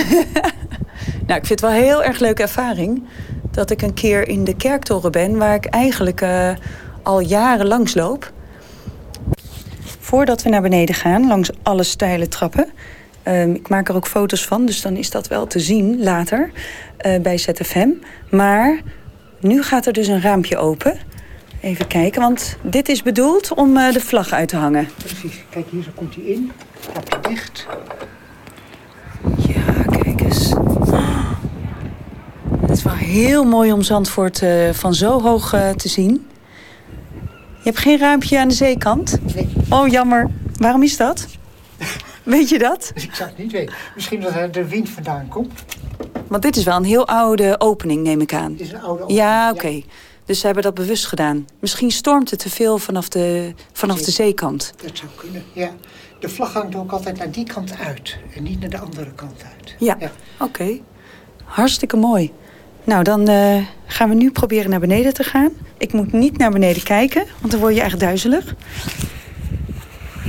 S9: nou, ik vind het wel een heel erg leuke ervaring... dat ik een keer in de kerktoren ben... waar ik eigenlijk eh, al jaren langs loop. Voordat we naar beneden gaan, langs alle steile trappen... ehm, ik maak er ook foto's van, dus dan is dat wel te zien later eh, bij ZFM. Maar nu gaat er dus een raampje open. Even kijken, want dit is bedoeld om eh, de vlag uit te hangen.
S10: Precies. Kijk, hier zo komt hij in. Klapje dicht.
S9: Kijk eens. Het is wel heel mooi om Zandvoort eh, van zo hoog eh, te zien. Je hebt geen raampje aan de zeekant?
S10: Nee.
S9: Oh, jammer. Waarom is dat? [laughs] Weet je dat?
S10: Ik zou het niet weten. Misschien dat er de wind vandaan komt.
S9: Want dit is wel een heel oude opening, neem ik aan.
S10: Het is een oude
S9: Ja, oké. Dus ze hebben dat bewust gedaan. Misschien stormt het te veel vanaf de, vanaf de zeekant.
S10: Dat zou kunnen, ja. De vlag hangt ook altijd naar die kant uit. En niet naar de andere kant uit.
S9: Ja, oké. Hartstikke mooi. Nou, dan eh, gaan we nu proberen naar beneden te gaan. Ik moet niet naar beneden kijken, want dan word je echt duizelig.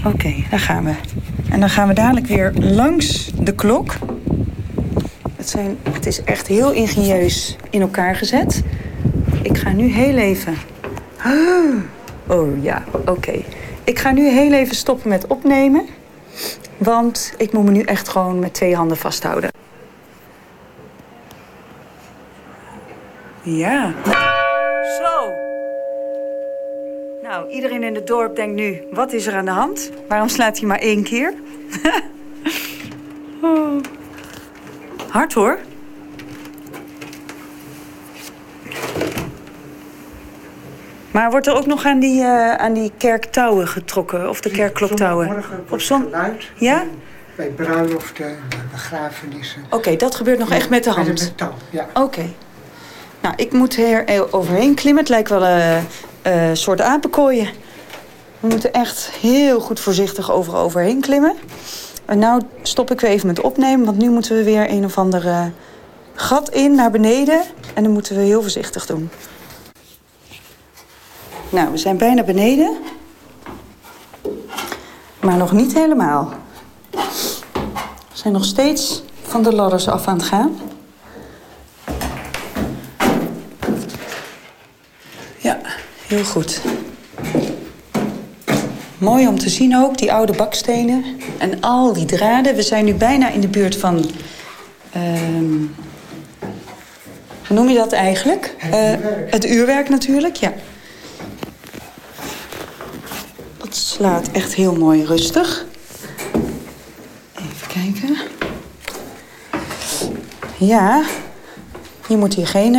S9: Oké, daar gaan we. En dan gaan we dadelijk weer langs de klok. Het, zijn, het is echt heel ingenieus in elkaar gezet. Ik ga nu heel even... [gasps] Oh ja, oké. Ik ga nu heel even stoppen met opnemen. Want ik moet me nu echt gewoon met twee handen vasthouden. Ja. Zo. Nou, iedereen in het dorp denkt nu, wat is er aan de hand? Waarom slaat hij maar één keer? [laughs] oh. Hard hoor. Maar wordt er ook nog aan die, eh, aan die kerktouwen getrokken? Of de kerkkloktouwen?
S10: Morgen
S9: Op zon...
S10: geluid.
S9: Ja?
S10: Bij bruiloften bij begrafenissen.
S9: Oké, dat gebeurt nog echt met de hand?
S10: Met een touw, ja.
S9: Oké. Nou, ik moet er overheen klimmen. Het lijkt wel een eh, soort apenkooien. We moeten echt heel goed voorzichtig over overheen klimmen. En nou stop ik weer even met opnemen, want nu moeten we weer een of ander eh, gat in naar beneden. En dan moeten we heel voorzichtig doen. Nou, we zijn bijna beneden. Maar nog niet helemaal. We zijn nog steeds van de ladders af aan het gaan. Heel goed. Mooi om te zien ook, die oude bakstenen en al die draden. We zijn nu bijna in de buurt van... ehm, hoe noem je dat eigenlijk? Het uurwerk. het uurwerk natuurlijk, ja. Dat slaat echt heel mooi rustig. Even kijken. Ja, je moet hier geen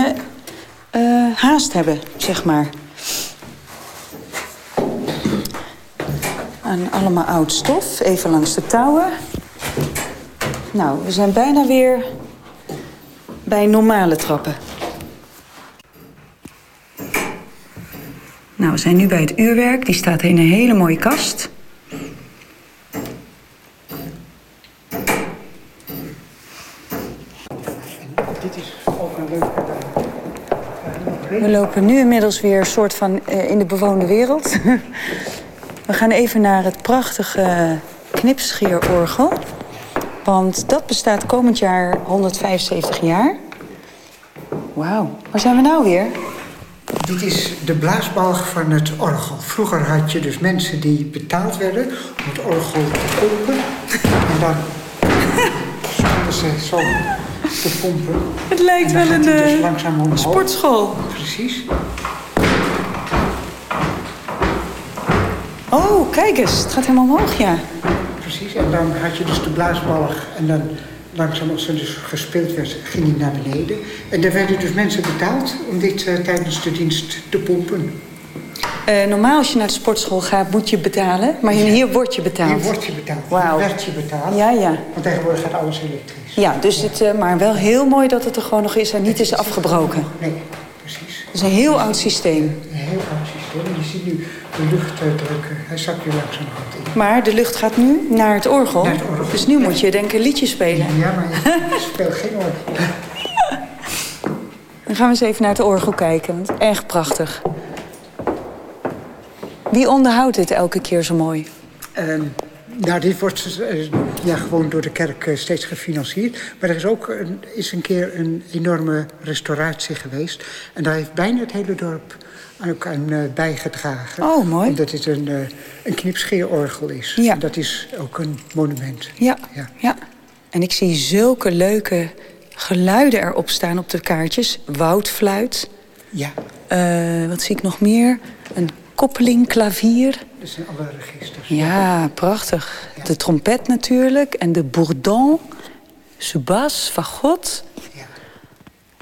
S9: eh, haast hebben, zeg maar. En allemaal oud stof. Even langs de touwen. Nou, we zijn bijna weer bij normale trappen. Nou, we zijn nu bij het uurwerk. Die staat in een hele mooie kast. We lopen nu inmiddels weer een soort van eh, in de bewoonde wereld. [laughs] We gaan even naar het prachtige knipscheerorgel. Want dat bestaat komend jaar 175 jaar. Wauw, waar zijn we nou weer?
S10: Dit is de blaasbalg van het orgel. Vroeger had je dus mensen die betaald werden om het orgel te pompen. En dan stonden ze zo te pompen.
S9: Het lijkt wel een
S10: dus
S9: eh,
S10: langzaam omhoog.
S9: sportschool.
S10: Precies.
S9: Oh, kijk eens, het gaat helemaal omhoog, ja.
S10: Precies, en dan had je dus de blaasbalg en dan langzaam als er dus gespeeld werd, ging hij naar beneden. En daar werden dus mensen betaald om dit eh, tijdens de dienst te pompen.
S9: Eh, normaal als je naar de sportschool gaat, moet je betalen. Maar hier, hier word je betaald.
S10: Hier word je betaald,
S9: Wauw.
S10: hier werd je betaald.
S9: Ja, ja.
S10: Want tegenwoordig gaat alles elektrisch.
S9: Ja, dus het, eh, maar wel heel mooi dat het er gewoon nog is en niet is afgebroken.
S10: Nee, precies.
S9: Het is een heel oud systeem.
S10: Een heel oud systeem. Je ziet nu de lucht drukken. Hij zakt weer langzamerhand in.
S9: Maar de lucht gaat nu naar het orgel.
S10: Naar het orgel.
S9: Dus nu moet je denk ik een liedje spelen.
S10: Ja, maar je [laughs] speelt geen orgel. [laughs]
S9: Dan gaan we eens even naar het orgel kijken, want erg prachtig. Wie onderhoudt dit elke keer zo mooi?
S10: Ehm, nou, dit wordt eh, ja, gewoon door de kerk eh, steeds gefinancierd. Maar er is ook een, is een keer een enorme restauratie geweest. En daar heeft bijna het hele dorp ook aan eh, bijgedragen.
S9: Oh, mooi.
S10: Omdat dit een, een knipscheerorgel is.
S9: Ja.
S10: En dat is ook een monument.
S9: Ja,
S10: Ja.
S9: ja. En ik zie zulke leuke geluiden erop staan op de kaartjes. Woudfluit.
S10: Ja,
S9: wat zie ik nog meer? Een koppeling, klavier.
S10: dat zijn alle registers.
S9: Ja, prachtig. De trompet natuurlijk. En de bourdon. Subas, fagot.
S10: Ja.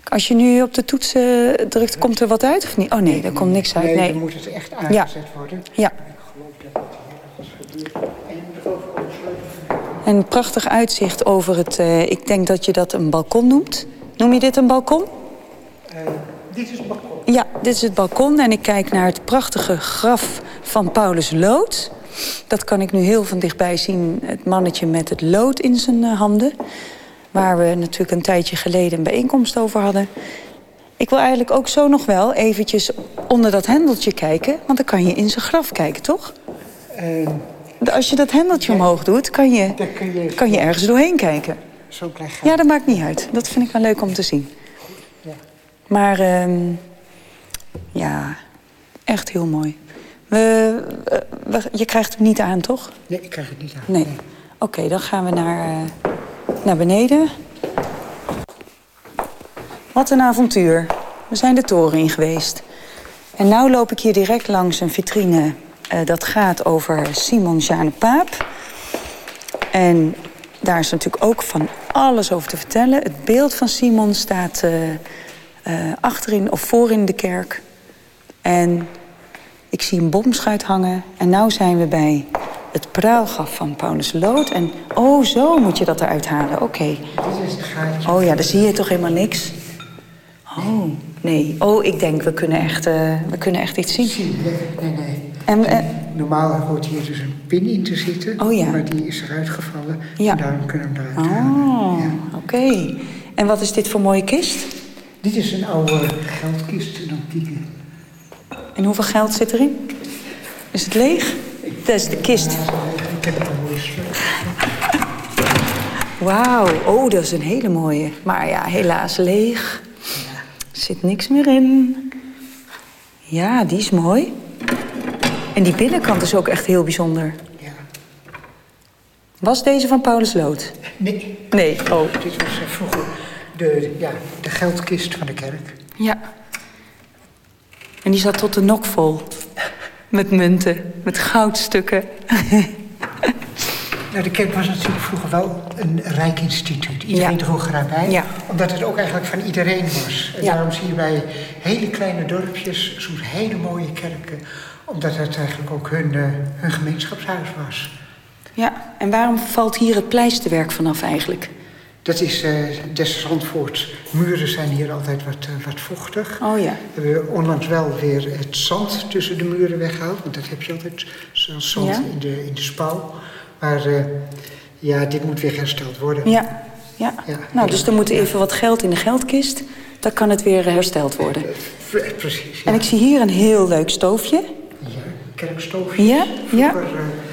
S9: Als je nu op de toetsen drukt, komt er wat uit of niet? Oh nee, er komt niks uit.
S10: Nee,
S9: Nee.
S10: dan moet het echt aangezet worden.
S9: Ja. Een prachtig uitzicht over het... eh, ik denk dat je dat een balkon noemt. Noem je dit een balkon?
S10: Eh, dit is het balkon.
S9: Ja, dit is het balkon en ik kijk naar het prachtige graf van Paulus Lood. Dat kan ik nu heel van dichtbij zien, het mannetje met het lood in zijn eh, handen. Waar we natuurlijk een tijdje geleden een bijeenkomst over hadden. Ik wil eigenlijk ook zo nog wel eventjes onder dat hendeltje kijken... want dan kan je in zijn graf kijken, toch?
S10: Eh,
S9: Als je dat hendeltje omhoog doet, kan je, kan je ergens doorheen kijken.
S10: zo klein.
S9: Ja, dat maakt niet uit. Dat vind ik wel leuk om te zien.
S10: Ja.
S9: Maar ehm, ja, echt heel mooi. We, je krijgt hem niet aan, toch?
S10: Nee, ik krijg het niet aan.
S9: Nee. Oké, dan gaan we naar, eh, naar beneden. Wat een avontuur. We zijn de toren in geweest. En nu loop ik hier direct langs een vitrine. eh, dat gaat over Simon Jeanne Paap. En daar is natuurlijk ook van alles over te vertellen. Het beeld van Simon staat eh, eh, achterin of voorin de kerk. En ik zie een bomschuit hangen. En nu zijn we bij het praalgraf van Paulus Lood. En oh, zo moet je dat eruit halen. Oké.
S10: Dit is het gaatje.
S9: Oh ja, daar zie je toch helemaal niks? Oh, nee. Oh, ik denk, we kunnen echt, eh, we kunnen echt iets zien.
S10: Nee, nee.
S9: En, eh,
S10: Normaal hoort hier dus een pin in te zitten.
S9: Oh ja.
S10: Maar die is eruit gevallen.
S9: Ja.
S10: En daarom kunnen we hem eruit halen.
S9: oh, oké. En wat is dit voor mooie kist?
S10: Dit is een oude geldkist, een antieke.
S9: En hoeveel geld zit erin? Is het leeg? Dat is de kist.
S10: Ik heb het al.
S9: Wauw, oh, dat is een hele mooie. Maar ja, helaas leeg. Er zit niks meer in. Ja, die is mooi.
S11: En die binnenkant is ook echt heel bijzonder. Was deze van Paulus Lood?
S10: Nee.
S11: Nee, oh.
S10: Dit was eh, vroeger de, ja, de geldkist van de kerk.
S11: Ja. En die zat tot de nok vol. Met munten, met goudstukken.
S10: Nou, de kerk was natuurlijk vroeger wel een rijk instituut. Iedereen
S11: Ja.
S10: droeg eraan bij.
S11: Ja.
S10: Omdat het ook eigenlijk van iedereen was. En
S11: Ja.
S10: daarom zie je bij hele kleine dorpjes soms hele mooie kerken. Omdat het eigenlijk ook hun, eh, hun gemeenschapshuis was.
S11: Ja, en waarom valt hier het pleisterwerk vanaf eigenlijk?
S10: Dat is eh des Zandvoorts. Muren zijn hier altijd wat, eh, wat vochtig.
S11: Oh ja.
S10: We hebben onlangs wel weer het zand tussen de muren weggehaald. Want dat heb je altijd, zo'n zand
S11: Ja.
S10: in, de, in de spouw. Maar eh, ja, dit moet weer hersteld worden.
S11: Ja, ja. Nou, dus er moet even wat geld in de geldkist. Dan kan het weer hersteld worden.
S10: Precies.
S11: En ik zie hier een heel leuk stoofje. Ja, ja.
S10: Vroeger eh,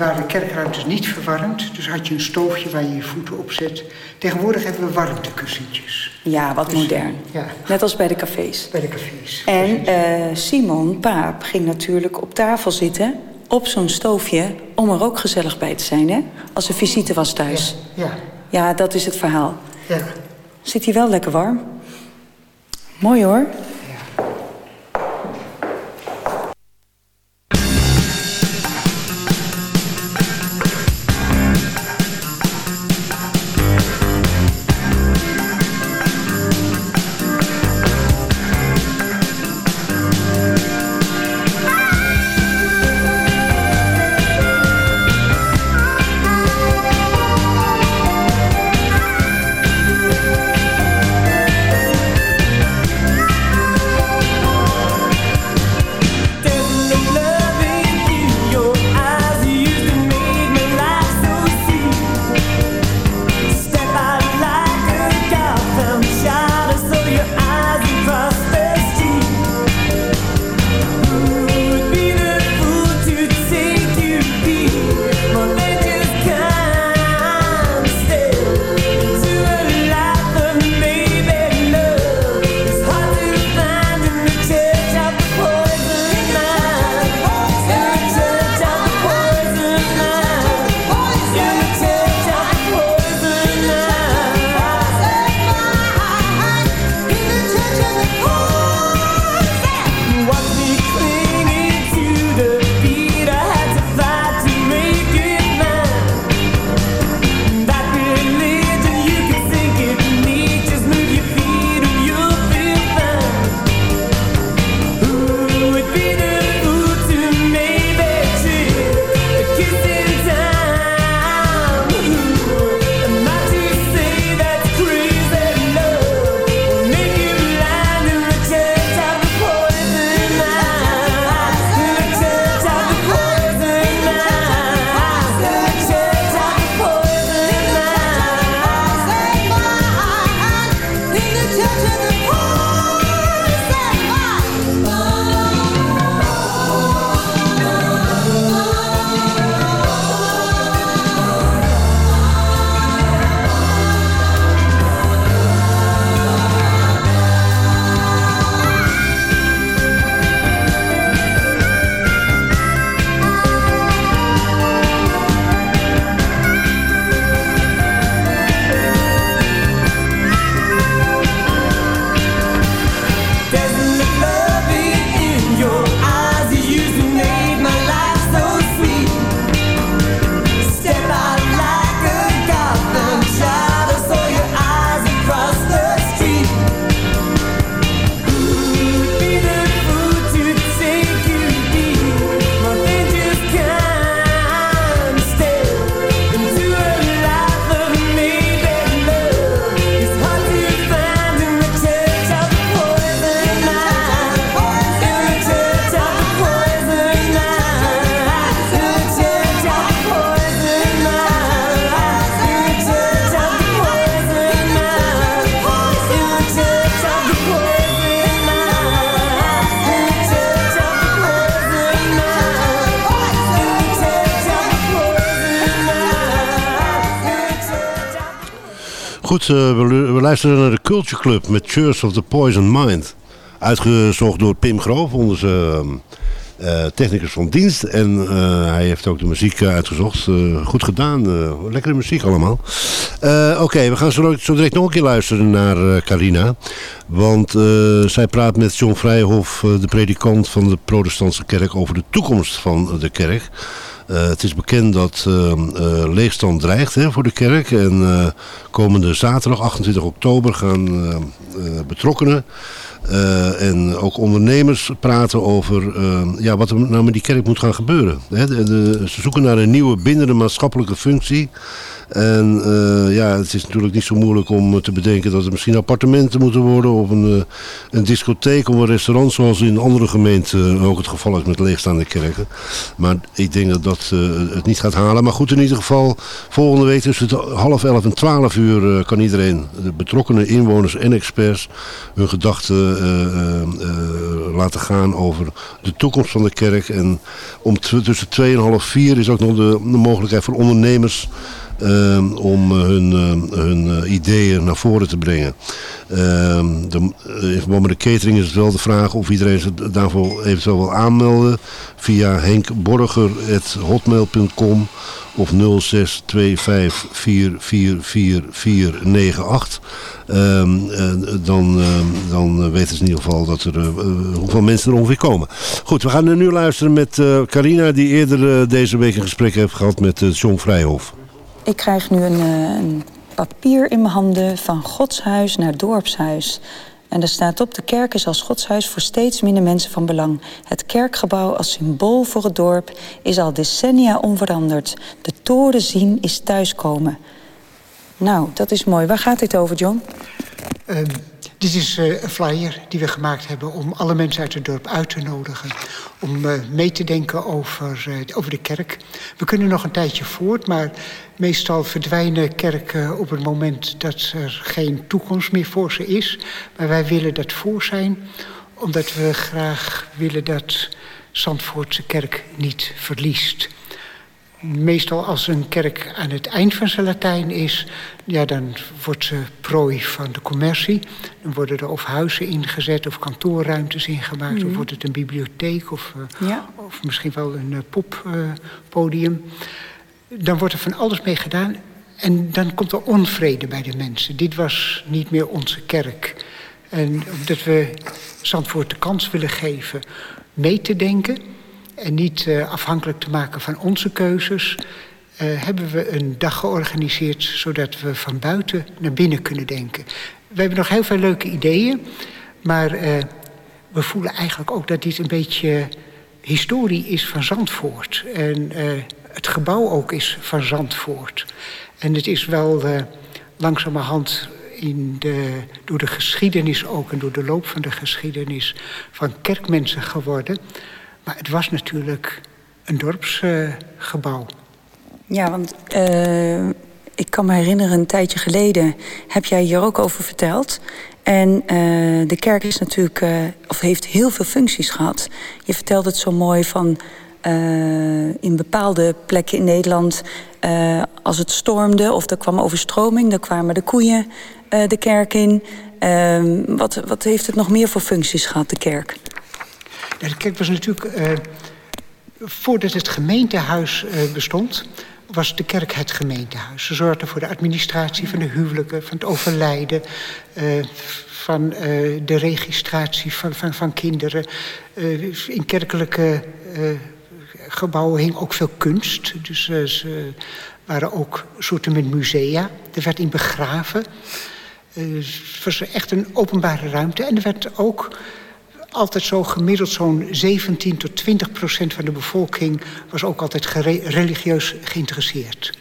S10: waren kerkruimtes niet verwarmd. Dus had je een stoofje waar je je voeten op zet. Tegenwoordig hebben we warmtekussentjes.
S11: Ja, wat
S10: Dus,
S11: modern.
S10: Ja,
S11: Net als bij de cafés.
S10: bij de cafés.
S11: En eh, Simon Paap ging natuurlijk op tafel zitten op zo'n stoofje om er ook gezellig bij te zijn, hè? Als er visite was thuis.
S10: Ja,
S11: Ja, dat is het verhaal.
S10: ja.
S11: Zit hij wel lekker warm? Mooi hoor.
S5: Goed, eh, we, lu- we luisteren naar de Culture Club met Church of the Poison Mind. Uitgezocht door Pim Groof, onze ehm, eh, technicus van dienst. En eh, hij heeft ook de muziek uitgezocht. Goed gedaan. lekkere muziek allemaal. Oké, we gaan zo, zo direct nog een keer luisteren naar Carina. Want zij praat met John Vrijhof, de predikant van de protestantse kerk, over de toekomst van de kerk. Eh, het is bekend dat eh, eh, leegstand dreigt hè, voor de kerk. En eh, komende zaterdag, 28 oktober, gaan eh, eh, betrokkenen en ook ondernemers praten over eh, ja, wat er nou met die kerk moet gaan gebeuren. Hè, de- ze zoeken naar een nieuwe bindende maatschappelijke functie. En eh, ja, het is natuurlijk niet zo moeilijk om eh, te bedenken dat er misschien appartementen moeten worden of een, eh, een discotheek of een restaurant zoals in andere gemeenten ook het geval is met leegstaande kerken. Maar ik denk dat dat het niet gaat halen. Maar goed, in ieder geval volgende week tussen half elf en twaalf uur kan iedereen, de betrokkenen inwoners en experts, hun gedachten laten gaan over de toekomst van de kerk. En om tussen twee en half vier is ook nog de mogelijkheid voor ondernemers Ehm, om eh, hun, eh, hun eh, ideeën naar voren te brengen. Ehm, de, in verband met de catering is het wel de vraag of iedereen zich daarvoor eventueel wil aanmelden via henkborger.hotmail.com of 0625444498. Ehm, eh, dan, dan weten ze in ieder geval dat er, hoeveel mensen er ongeveer komen. Goed, we gaan nu luisteren met Carina die eerder deze week een gesprek heeft gehad met John Vrijhof.
S9: Ik krijg nu een, eh, een papier in mijn handen van godshuis naar dorpshuis. En er staat op, de kerk is als godshuis voor steeds minder mensen van belang. Het kerkgebouw als symbool voor het dorp is al decennia onveranderd. De toren zien is thuiskomen. Nou, dat is mooi. Waar gaat dit over, John?
S10: Ehm, dit is eh, een flyer die we gemaakt hebben om alle mensen uit het dorp uit te nodigen. Om eh, mee te denken over, eh, over de kerk. We kunnen nog een tijdje voort, maar meestal verdwijnen kerken op het moment dat er geen toekomst meer voor ze is. Maar wij willen dat voor zijn, omdat we graag willen dat Zandvoortse kerk niet verliest. Meestal als een kerk aan het eind van zijn Latijn is, ja, dan wordt ze prooi van de commercie. Dan worden er of huizen ingezet of kantoorruimtes ingemaakt,
S9: Mhm.
S10: of wordt het een bibliotheek of, eh,
S9: Ja.
S10: of misschien wel een eh, poppodium. dan wordt er van alles mee gedaan en dan komt er onvrede bij de mensen. Dit was niet meer onze kerk. En omdat we Zandvoort de kans willen geven mee te denken en niet eh, afhankelijk te maken van onze keuzes, eh, hebben we een dag georganiseerd zodat we van buiten naar binnen kunnen denken. We hebben nog heel veel leuke ideeën, maar eh, we voelen eigenlijk ook dat dit een beetje historie is van Zandvoort. En het gebouw ook is van Zandvoort. En het is wel langzamerhand in de, door de geschiedenis ook en door de loop van de geschiedenis van kerkmensen geworden. Maar het was natuurlijk een dorpsgebouw.
S9: Ja, want eh, ik kan me herinneren, een tijdje geleden heb jij hier ook over verteld. En eh, de kerk is natuurlijk, eh, of heeft heel veel functies gehad. Je vertelde het zo mooi van in bepaalde plekken in Nederland, als het stormde of er kwam overstroming, dan kwamen de koeien de kerk in. Ehm, wat, wat heeft het nog meer voor functies gehad, de kerk?
S10: De kerk was natuurlijk, eh, voordat het gemeentehuis eh, bestond, was de kerk het gemeentehuis. Ze zorgde voor de administratie van de huwelijken, van het overlijden, eh, van de registratie van, van, van kinderen. In kerkelijke gebouwen hing ook veel kunst. Dus ze waren ook soorten met musea. Er werd in begraven. Het was echt een openbare ruimte. En er werd ook altijd zo gemiddeld zo'n 17 tot 20 procent van de bevolking was ook altijd religieus geïnteresseerd.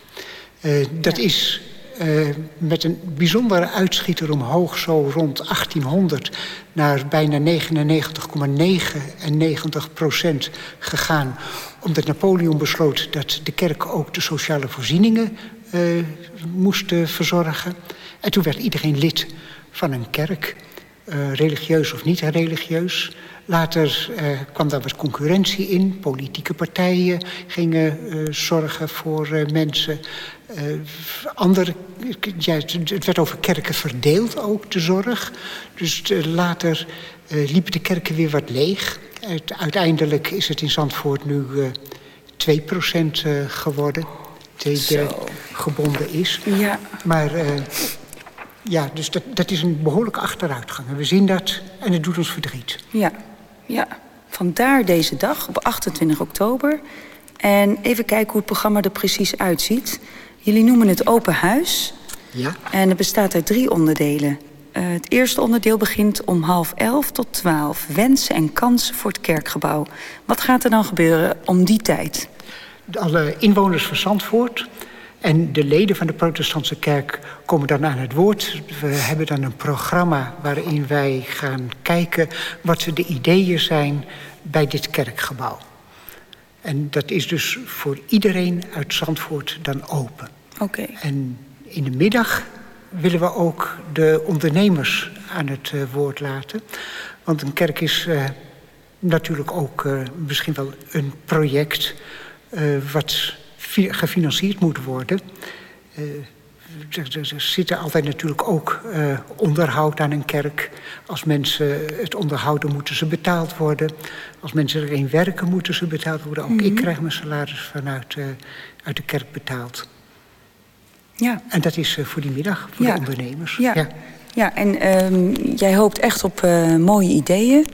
S10: Eh, dat is eh, met een bijzondere uitschieter omhoog, zo rond 1800, naar bijna 99,99 procent gegaan. Omdat Napoleon besloot dat de kerk ook de sociale voorzieningen eh, moest verzorgen. En toen werd iedereen lid van een kerk. Eh, religieus of niet religieus. Later eh, kwam daar wat concurrentie in. Politieke partijen gingen eh, zorgen voor mensen. Andere, ja, het werd over kerken verdeeld ook, de zorg. Dus later liepen de kerken weer wat leeg. Uit- uiteindelijk is het in Zandvoort nu eh 2% eh, geworden. Die gebonden is.
S9: Ja.
S10: Maar ja, dus dat, dat is een behoorlijke achteruitgang. En we zien dat en het doet ons verdriet.
S9: Ja, ja. Vandaar deze dag op 28 oktober. En even kijken hoe het programma er precies uitziet. Jullie noemen het Open Huis.
S10: Ja.
S9: En het bestaat uit drie onderdelen. Eh, het eerste onderdeel begint om half elf tot twaalf. Wensen en kansen voor het kerkgebouw. Wat gaat er dan gebeuren om die tijd?
S10: Alle inwoners van Zandvoort en de leden van de protestantse kerk komen dan aan het woord. We hebben dan een programma waarin wij gaan kijken wat de ideeën zijn bij dit kerkgebouw. En dat is dus voor iedereen uit Zandvoort dan open.
S9: Oké.
S10: En in de middag willen we ook de ondernemers aan het eh, woord laten. Want een kerk is eh, natuurlijk ook eh, misschien wel een project wat gefinancierd moet worden. Eh, er, zit er altijd natuurlijk ook eh, onderhoud aan een kerk. Als mensen het onderhouden, moeten ze betaald worden. Als mensen erin werken, moeten ze betaald worden. Ook ik
S9: Mhm.
S10: krijg mijn salaris vanuit eh, uit de kerk betaald.
S9: Ja.
S10: En dat is eh, voor die middag, voor
S9: Ja.
S10: de ondernemers.
S9: Ja, ja. en ehm, jij hoopt echt op mooie ideeën.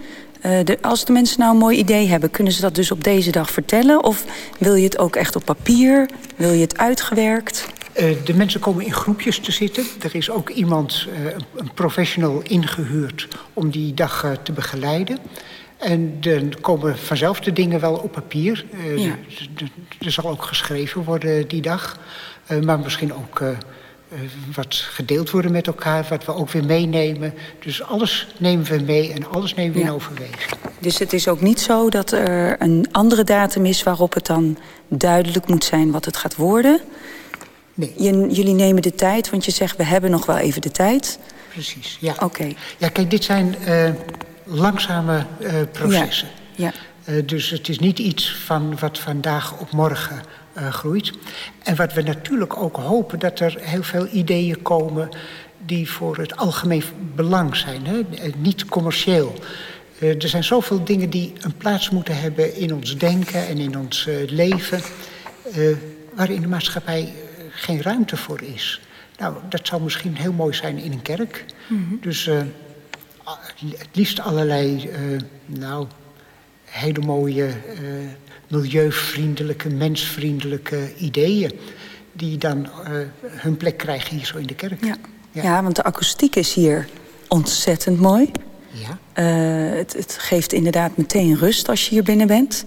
S9: Eh, de, als de mensen nou een mooi idee hebben, kunnen ze dat dus op deze dag vertellen? Of wil je het ook echt op papier? Wil je het uitgewerkt?
S10: Eh, de mensen komen in groepjes te zitten. Er is ook iemand, eh, een- professional, ingehuurd om die dag te begeleiden. En dan komen vanzelf de dingen wel op papier. Eh,
S9: Ja.
S10: d- d- Er zal ook geschreven worden die dag. Maar misschien ook wat gedeeld worden met elkaar, wat we ook weer meenemen. Dus alles nemen we mee en alles nemen we in overweging.
S9: Dus het is ook niet zo dat er een andere datum is waarop het dan duidelijk moet zijn wat het gaat worden?
S10: Nee.
S9: Je- jullie nemen de tijd, want je zegt we hebben nog wel even de tijd.
S10: Precies, ja.
S9: Oké.
S10: Ja, kijk, dit zijn eh, langzame eh, processen.
S9: Ja.
S10: Eh, dus het is niet iets van wat vandaag op morgen eh, groeit. En wat we natuurlijk ook hopen, dat er heel veel ideeën komen die voor het algemeen belang zijn, hè? Eh, niet commercieel. Eh, er zijn zoveel dingen die een plaats moeten hebben in ons denken en in ons leven, waar in de maatschappij geen ruimte voor is. Nou, dat zou misschien heel mooi zijn in een kerk. Dus eh, a- het liefst allerlei, nou, hele mooie, milieuvriendelijke, mensvriendelijke ideeën. Die dan eh, hun plek krijgen hier zo in de kerk.
S9: Ja. Ja. want de akoestiek is hier ontzettend mooi.
S10: Ja.
S9: Eh, het, het geeft inderdaad meteen rust als je hier binnen bent.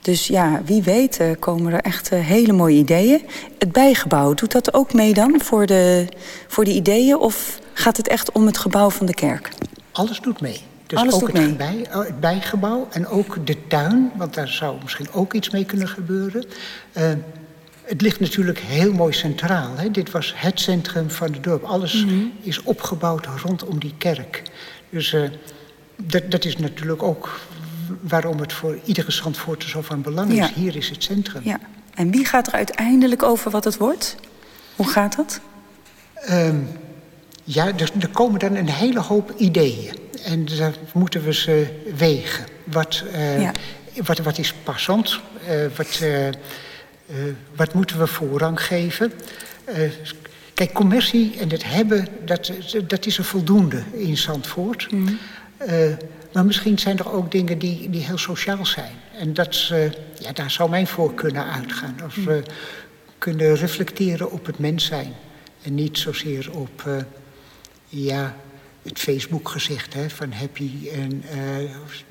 S9: Dus ja, wie weet eh, komen er echt hele mooie ideeën. Het bijgebouw, doet dat ook mee dan voor de, voor de ideeën? Of gaat het echt om het gebouw van de kerk?
S10: Alles doet mee. Dus
S9: Alles
S10: ook het. Bij, oh, het bijgebouw en ook de tuin, want daar zou misschien ook iets mee kunnen gebeuren. Eh, het ligt natuurlijk heel mooi centraal. Hè? Dit was het centrum van het dorp. Alles
S9: Mhm.
S10: is opgebouwd rondom die kerk. Dus eh, dat, dat is natuurlijk ook waarom het voor iedere Zandvoorter zo van belang is.
S9: Ja.
S10: Hier is het centrum.
S9: Ja. En wie gaat er uiteindelijk over wat het wordt? Hoe gaat dat?
S10: Ehm, ja, er, er komen dan een hele hoop ideeën. En daar moeten we ze wegen. Wat, eh,
S9: Ja.
S10: wat, wat is passend? Eh, wat, eh, wat moeten we voorrang geven? Kijk, commercie en het hebben, dat, dat is een voldoende in Zandvoort. Eh, maar misschien zijn er ook dingen die, die heel sociaal zijn. En dat, ja, daar zou mijn voor kunnen uitgaan. Als we kunnen reflecteren op het mens zijn. En niet zozeer op ja, het Facebook-gezicht hè, van happy en eh,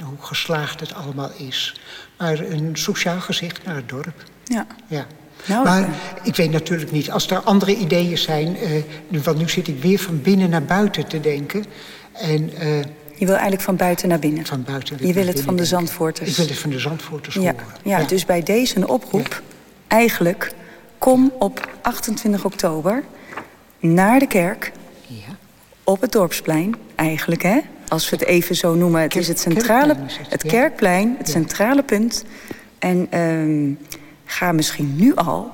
S10: hoe geslaagd het allemaal is. Maar een sociaal gezicht naar het dorp.
S9: Ja.
S10: Ja.
S9: Nou,
S10: maar ik weet natuurlijk niet, als er andere ideeën zijn... eh, want nu zit ik weer van binnen naar buiten te denken. En, eh,
S9: Je wil eigenlijk van buiten naar binnen.
S10: Van buiten
S9: Je wil het van de Zandvoorters.
S10: Ik wil het van de Zandvoorters
S9: Ja,
S10: horen.
S9: ja, dus bij deze een oproep. Eigenlijk, kom op 28 oktober naar de kerk. Op het dorpsplein, eigenlijk hè. als we het even zo noemen. Het is het centrale, het kerkplein, het centrale punt. En ehm, ga misschien nu al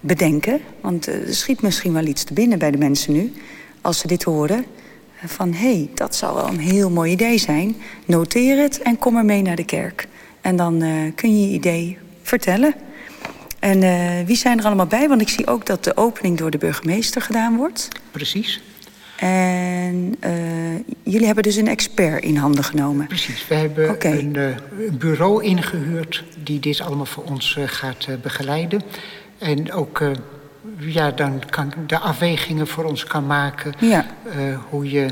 S9: bedenken, want eh, er schiet misschien wel iets te binnen bij de mensen nu, als ze dit horen. Van hé, hey, dat zou wel een heel mooi idee zijn. Noteer het en kom er mee naar de kerk. En dan eh, kun je je idee vertellen. En eh, wie zijn er allemaal bij? Want ik zie ook dat de opening door de burgemeester gedaan wordt.
S10: Precies.
S9: En eh, jullie hebben dus een expert in handen genomen.
S10: Precies. We hebben een, eh, een bureau ingehuurd die dit allemaal voor ons eh, gaat begeleiden. En ook ja, dan kan de afwegingen voor ons kan maken.
S9: Ja.
S10: hoe je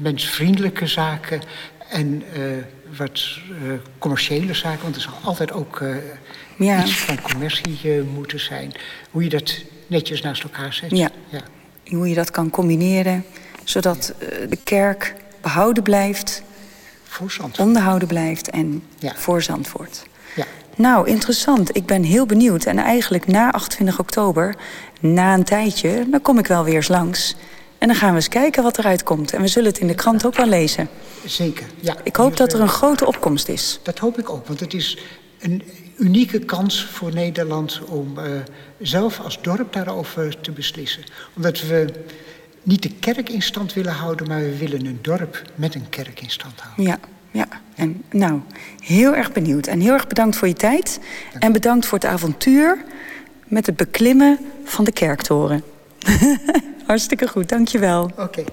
S10: mensvriendelijke zaken en wat commerciële zaken, want er zal altijd ook
S9: Ja.
S10: iets van commercie moeten zijn. Hoe je dat netjes naast elkaar zet.
S9: Ja. Hoe je dat kan combineren, zodat eh, de kerk behouden blijft, onderhouden blijft en voor Zandvoort.
S10: Ja.
S9: Nou, interessant. Ik ben heel benieuwd. En eigenlijk na 28 oktober, na een tijdje, dan kom ik wel weer eens langs. En dan gaan we eens kijken wat eruit komt. En we zullen het in de krant ook wel lezen.
S10: Zeker, ja.
S9: Ik hoop dat er een grote opkomst is.
S10: Dat hoop ik ook, want het is een unieke kans voor Nederland om eh, zelf als dorp daarover te beslissen. Omdat we niet de kerk in stand willen houden, maar we willen een dorp met een kerk in stand houden.
S9: Ja, ja. En nou, heel erg benieuwd. En heel erg bedankt voor je tijd. En bedankt voor het avontuur met het beklimmen van de kerktoren. [laughs] Hartstikke goed, dankjewel.
S10: Oké.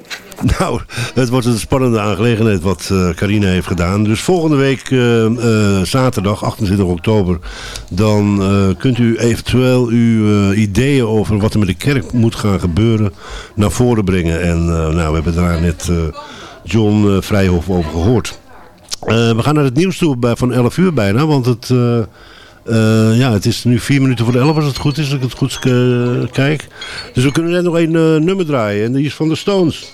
S12: Nou, het wordt een spannende aangelegenheid wat eh Carina heeft gedaan. Dus volgende week, eh, eh, zaterdag 28 oktober, dan eh, kunt u eventueel uw eh, ideeën over wat er met de kerk moet gaan gebeuren naar voren brengen. En eh, nou, we hebben daar net eh, John Vrijhof over gehoord. Eh, we gaan naar het nieuws toe bij, van 11 uur bijna, want het, eh, ja, het is nu vier minuten voor de 11 als het goed is, als ik het goed eh, kijk. Dus we kunnen net nog één eh, nummer draaien en die is van de Stones.